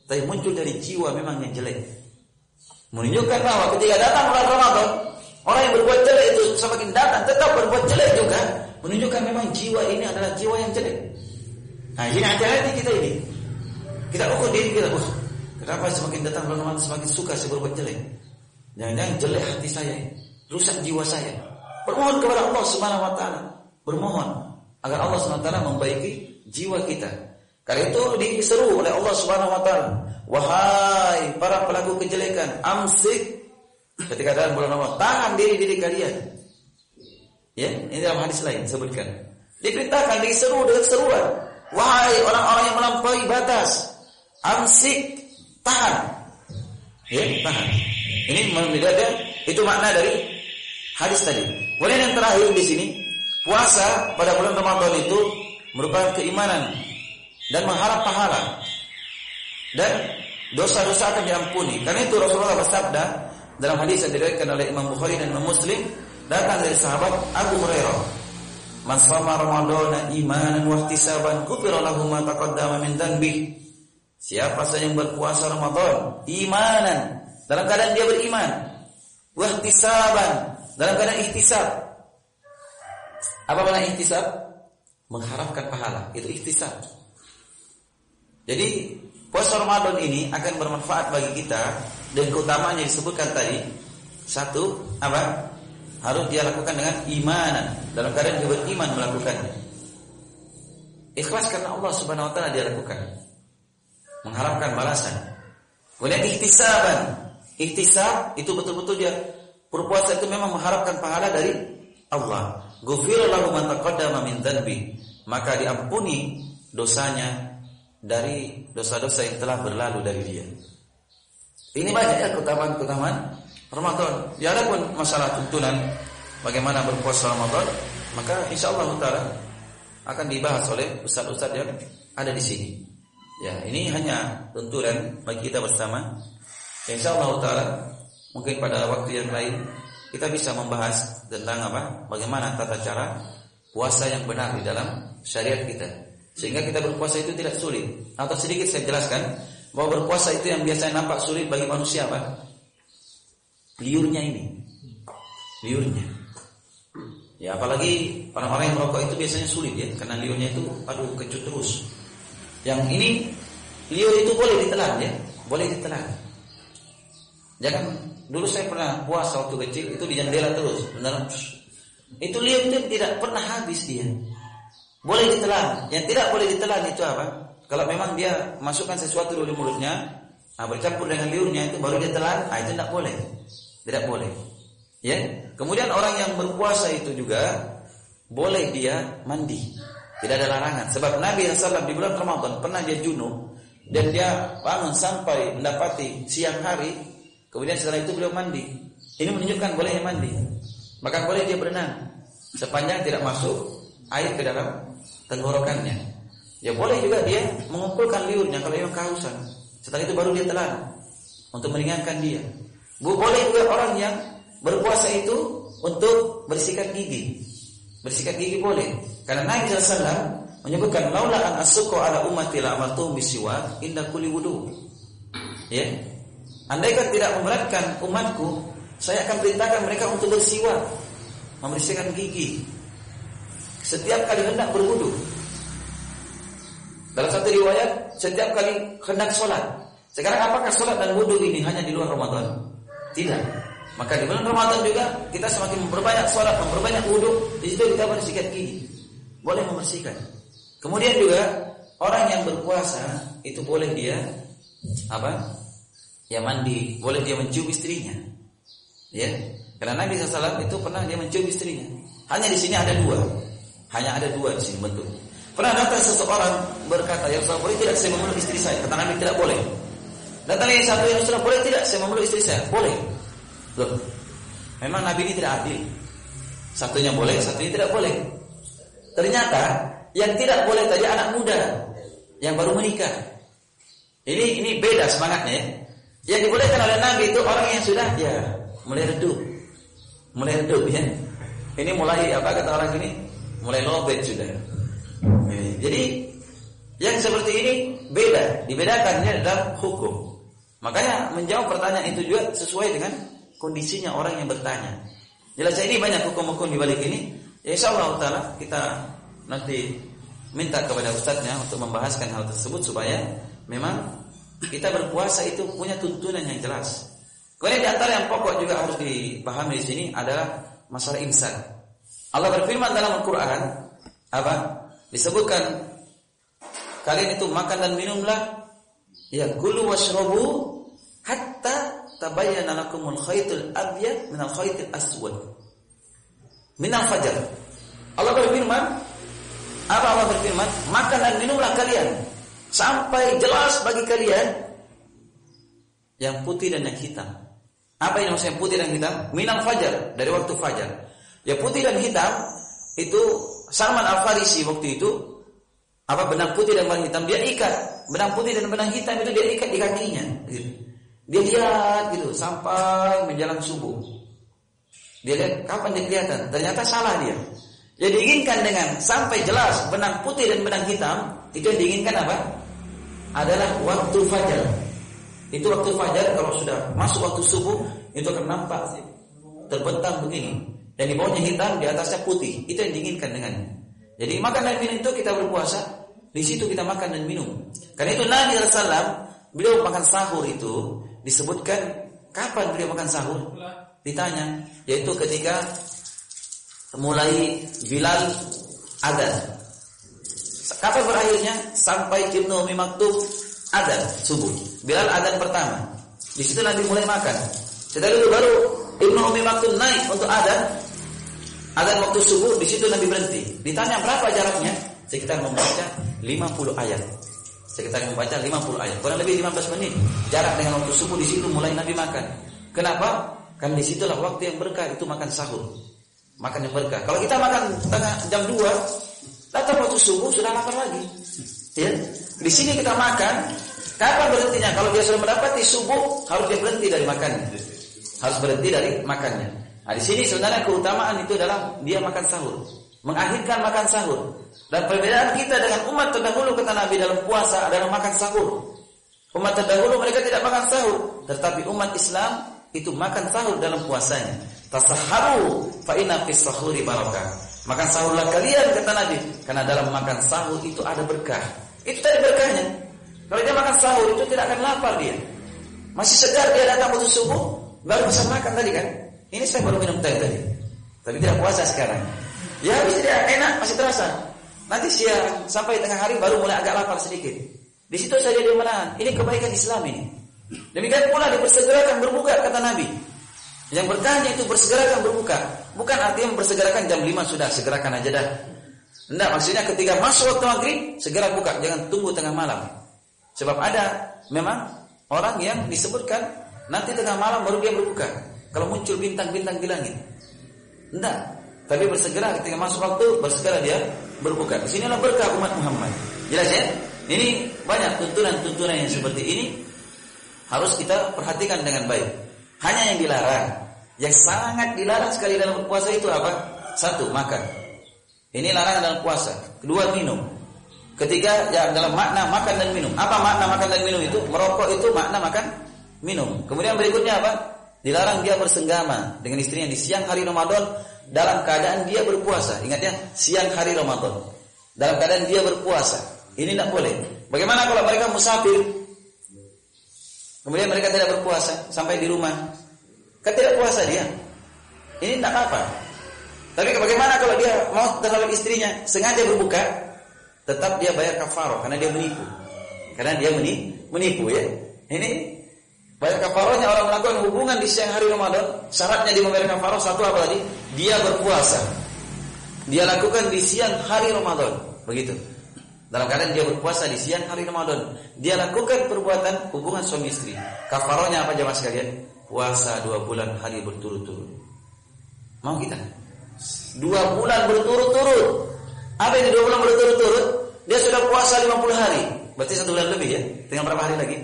tapi muncul dari jiwa memang yang jelek. Menunjukkan bahwa ketika datang bulan Ramadan, orang yang berbuat jelek itu semakin datang tetap berbuat jelek juga, menunjukkan memang jiwa ini adalah jiwa yang jelek. Nah, ini hati-hati kita ini. Kita ukur diri kita, oh, kenapa semakin datang bulan Ramadan semakin suka saya berbuat jelek? Jangan-jangan jelek hati saya, rusak jiwa saya. Bermohon kepada Allah Subhanahu wa taala, bermohon agar Allah Subhanahu wa membaiki jiwa kita. Karena itu diseru oleh Allah Subhanahu wa taala, wahai para pelaku kejelekan, amsik ketika dalam bulan Ramadan, tahan diri diri kalian. Ya, ini dalam hadis lain sebutkan. Diperintahkan diseru dengan seruan, wahai orang-orang yang melampaui batas, Amsik, tahan. Ya, tahan. Ini membedakan itu makna dari hadis tadi. Kemudian yang terakhir di sini, puasa pada bulan Ramadan itu merupakan keimanan dan mengharap pahala. Dan dosa-dosa akan diampuni. Karena itu Rasulullah bersabda dalam hadis yang diriwayatkan oleh Imam Bukhari dan Imam Muslim datang dari sahabat Abu Hurairah. Man shoma Ramadana imanan wa ihtisaban ghufira lahu ma taqaddama min dhanbi. Siapa saja yang berpuasa Ramadan imanan dalam keadaan dia beriman wa ihtisaban dalam keadaan ihtisab. Apa makna ihtisab? Mengharapkan pahala, itu ihtisab. Jadi puasa Ramadan ini akan bermanfaat bagi kita dan keutamanya disebutkan tadi satu apa? Harus dia lakukan dengan imanan dalam keadaan dia beriman melakukannya ikhlas karena Allah subhanahu wa taala dia lakukan. Mengharapkan balasan. Kemudian ihtisaban. Ihtisab itu betul-betul dia berpuasa itu memang mengharapkan pahala dari Allah. Ghufira lahu man taqaddama min maka diampuni dosanya dari dosa-dosa yang telah berlalu dari dia. Ini banyak ya keutamaan-keutamaan Ramadan. Ya pun masalah tuntunan bagaimana berpuasa Ramadan, maka insya Allah taala akan dibahas oleh ustaz-ustaz yang ada di sini. Ya, ini hanya tuntunan bagi kita bersama. Ya, insya Allah taala mungkin pada waktu yang lain kita bisa membahas tentang apa? Bagaimana tata cara puasa yang benar di dalam syariat kita. Sehingga kita berpuasa itu tidak sulit. Atau sedikit saya jelaskan bahwa berpuasa itu yang biasanya nampak sulit bagi manusia apa? Liurnya ini. Liurnya. Ya apalagi orang-orang yang merokok itu biasanya sulit ya karena liurnya itu aduh kecut terus. Yang ini liur itu boleh ditelan ya, boleh ditelan. Jangan dulu saya pernah puasa waktu kecil itu di jendela terus, benar. Itu liur itu tidak pernah habis dia. Boleh ditelan. Yang tidak boleh ditelan itu apa? Kalau memang dia masukkan sesuatu di mulutnya, nah bercampur dengan liurnya itu baru dia telan, ah itu tidak boleh. Tidak boleh. Ya. Kemudian orang yang berpuasa itu juga boleh dia mandi. Tidak ada larangan. Sebab Nabi SAW di bulan Ramadan pernah dia junub dan dia bangun sampai mendapati siang hari, kemudian setelah itu beliau mandi. Ini menunjukkan bolehnya mandi. Maka boleh dia berenang sepanjang tidak masuk air ke dalam tenggorokannya. Ya boleh juga dia mengumpulkan liurnya kalau memang kehausan. Setelah itu baru dia telan untuk meringankan dia. Bu boleh juga orang yang berpuasa itu untuk bersikat gigi. Bersikat gigi boleh. Karena Nabi SAW menyebutkan laula an asuko ala ummati la amartu bisiwak inda kulli wudu. Ya. Andaikan tidak memberatkan umatku, saya akan perintahkan mereka untuk bersiwak, membersihkan gigi setiap kali hendak berwudu. Dalam satu riwayat, setiap kali hendak sholat. Sekarang apakah sholat dan wudu ini hanya di luar Ramadan? Tidak. Maka di bulan Ramadan juga kita semakin memperbanyak sholat, memperbanyak wudu. Di situ kita bersikat gigi. Boleh membersihkan. Kemudian juga orang yang berpuasa itu boleh dia apa? Ya mandi, boleh dia mencium istrinya. Ya, karena Nabi SAW itu pernah dia mencium istrinya. Hanya di sini ada dua. Hanya ada dua di sini bentuk. Pernah datang seseorang berkata, "Ya Rasulullah, boleh tidak saya memeluk istri saya?" Kata Nabi, "Tidak boleh." Datang yang satu, "Ya Rasulullah, boleh tidak saya memeluk istri saya?" "Boleh." Loh. Memang Nabi ini tidak adil. Satunya boleh, satunya tidak boleh. Ternyata yang tidak boleh tadi anak muda yang baru menikah. Ini ini beda semangatnya ya. Yang dibolehkan oleh Nabi itu orang yang sudah ya mulai redup. Mulai redup ya. Ini mulai apa kata orang ini? Mulai lobet sudah. Jadi yang seperti ini beda, dibedakannya dalam hukum. Makanya menjawab pertanyaan itu juga sesuai dengan kondisinya orang yang bertanya. Jelas ini banyak hukum-hukum di balik ini. Ya insya Allah taala kita nanti minta kepada ustadznya untuk membahaskan hal tersebut supaya memang kita berpuasa itu punya tuntunan yang jelas. Kemudian di antara yang pokok juga harus dipahami di sini adalah masalah insan. Allah berfirman dalam Al-Quran apa? Disebutkan kalian itu makan dan minumlah ya kulu washrabu hatta tabayyana lakumul khaytul abyad minal khaytil aswad minal fajar. Allah berfirman apa Allah berfirman? Makan dan minumlah kalian sampai jelas bagi kalian yang putih dan yang hitam Apa yang maksudnya putih dan hitam? Minal fajar, dari waktu fajar. Ya putih dan hitam itu Salman Al-Farisi waktu itu apa benang putih dan benang hitam dia ikat. Benang putih dan benang hitam itu dia ikat di kakinya gitu. dia lihat gitu sampai menjelang subuh. Dia lihat kapan dia kelihatan? Ternyata salah dia. Jadi diinginkan dengan sampai jelas benang putih dan benang hitam itu yang diinginkan apa? Adalah waktu fajar. Itu waktu fajar kalau sudah masuk waktu subuh itu akan nampak terbentang begini dan di bawahnya hitam di atasnya putih itu yang diinginkan dengannya jadi makan dan minum itu kita berpuasa di situ kita makan dan minum. Karena itu Nabi SAW beliau makan sahur itu disebutkan kapan beliau makan sahur? Ditanya, yaitu ketika mulai Bilal adan. Kapan berakhirnya? Sampai Ibnu Umi Maktub adan subuh. Bilal adan pertama. Di situ Nabi mulai makan. Setelah itu baru Ibnu Umi Maktub naik untuk adan. Adan waktu subuh di situ Nabi berhenti. Ditanya berapa jaraknya? Sekitar membaca 50 ayat. Sekitar membaca 50 ayat. Kurang lebih 15 menit. Jarak dengan waktu subuh di situ mulai Nabi makan. Kenapa? Kan di situlah waktu yang berkah itu makan sahur. Makan yang berkah. Kalau kita makan tengah jam 2, datang waktu subuh sudah lapar lagi. Ya. Di sini kita makan, kapan berhentinya? Kalau dia sudah mendapati subuh, harus dia berhenti dari makannya. Harus berhenti dari makannya. Nah, di sini sebenarnya keutamaan itu adalah dia makan sahur. Mengakhirkan makan sahur. Dan perbedaan kita dengan umat terdahulu kata Nabi dalam puasa adalah makan sahur. Umat terdahulu mereka tidak makan sahur, tetapi umat Islam itu makan sahur dalam puasanya. Tasaharu fa inna fis sahuri barakah. Makan sahurlah kalian kata Nabi, karena dalam makan sahur itu ada berkah. Itu tadi berkahnya. Kalau dia makan sahur itu tidak akan lapar dia. Masih segar dia datang waktu subuh, baru bisa makan tadi kan. Ini saya baru minum teh tadi. Tapi tidak puasa sekarang. Ya habis dia enak, masih terasa. Nanti siang sampai tengah hari baru mulai agak lapar sedikit. Di situ saja dia menahan. Ini kebaikan Islam ini. Demikian pula dipersegerakan berbuka kata Nabi. Yang berkahnya itu bersegerakan berbuka. Bukan artinya bersegerakan jam 5 sudah segerakan aja dah. Tidak maksudnya ketika masuk waktu maghrib segera buka, jangan tunggu tengah malam. Sebab ada memang orang yang disebutkan nanti tengah malam baru dia berbuka. Kalau muncul bintang-bintang di langit. Tidak. Tapi bersegera ketika masuk waktu bersegera dia berbuka. Di sinilah berkah umat Muhammad. Jelas ya? Ini banyak tuntunan-tuntunan yang seperti ini harus kita perhatikan dengan baik. Hanya yang dilarang, yang sangat dilarang sekali dalam puasa itu apa? Satu, makan. Ini larangan dalam puasa. Kedua, minum. Ketiga, ya dalam makna makan dan minum. Apa makna makan dan minum itu? Merokok itu makna makan, minum. Kemudian berikutnya apa? Dilarang dia bersenggama dengan istrinya di siang hari Ramadan dalam keadaan dia berpuasa. Ingat ya, siang hari Ramadan. Dalam keadaan dia berpuasa. Ini tidak boleh. Bagaimana kalau mereka musafir? Kemudian mereka tidak berpuasa sampai di rumah. Kan tidak puasa dia. Ini tidak apa-apa. Tapi bagaimana kalau dia mau terhadap istrinya sengaja berbuka, tetap dia bayar kafaro karena dia menipu. Karena dia menipu ya. Ini Bayar kafarohnya orang melakukan hubungan di siang hari Ramadan, syaratnya dia membayar kafaroh satu apa tadi? Dia berpuasa. Dia lakukan di siang hari Ramadan, begitu. Dalam keadaan dia berpuasa di siang hari Ramadan, dia lakukan perbuatan hubungan suami istri. Kafarohnya apa jemaah sekalian? Puasa dua bulan hari berturut-turut. Mau kita? Dua bulan berturut-turut. Apa ini dua bulan berturut-turut? Dia sudah puasa 50 hari. Berarti satu bulan lebih ya. Tinggal berapa hari lagi?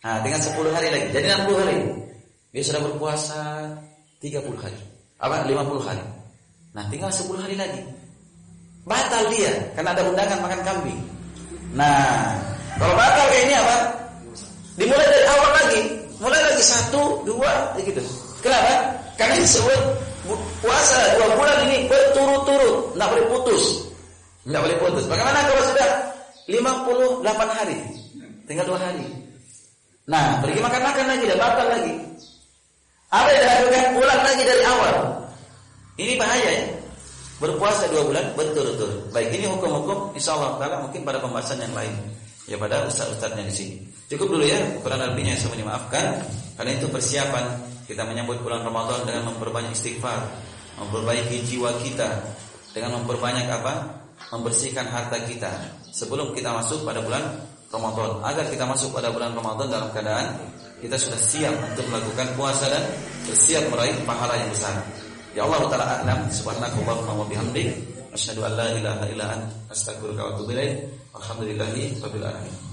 Nah, dengan 10 hari lagi. Jadi 60 hari. Dia sudah berpuasa 30 hari. Apa? 50 hari. Nah, tinggal 10 hari lagi. Batal dia karena ada undangan makan kambing. Nah, kalau batal kayak ini apa? Dimulai dari awal lagi. Mulai lagi satu, dua, gitu. Kenapa? Karena disebut puasa dua bulan ini berturut-turut, nggak boleh putus, nggak boleh putus. Bagaimana kalau sudah 58 hari, tinggal dua hari, Nah, pergi makan-makan lagi, dan batal lagi. Apa yang dilakukan? Ulang lagi dari awal. Ini bahaya ya. Berpuasa dua bulan berturut-turut. Baik, ini hukum-hukum insya Allah taala mungkin pada pembahasan yang lain. Ya pada ustaz-ustaznya di sini. Cukup dulu ya, ukuran lebihnya saya maafkan. Karena itu persiapan kita menyambut bulan Ramadan dengan memperbanyak istighfar, memperbaiki jiwa kita dengan memperbanyak apa? Membersihkan harta kita sebelum kita masuk pada bulan Ramadan agar kita masuk pada bulan Ramadan dalam keadaan kita sudah siap untuk melakukan puasa dan bersiap meraih pahala yang besar. Ya Allah taala a'lam subhanakallahumma wa bihamdik asyhadu an la ilaha illa anta astaghfiruka wa atubu ilaik. Alhamdulillahi rabbil alamin.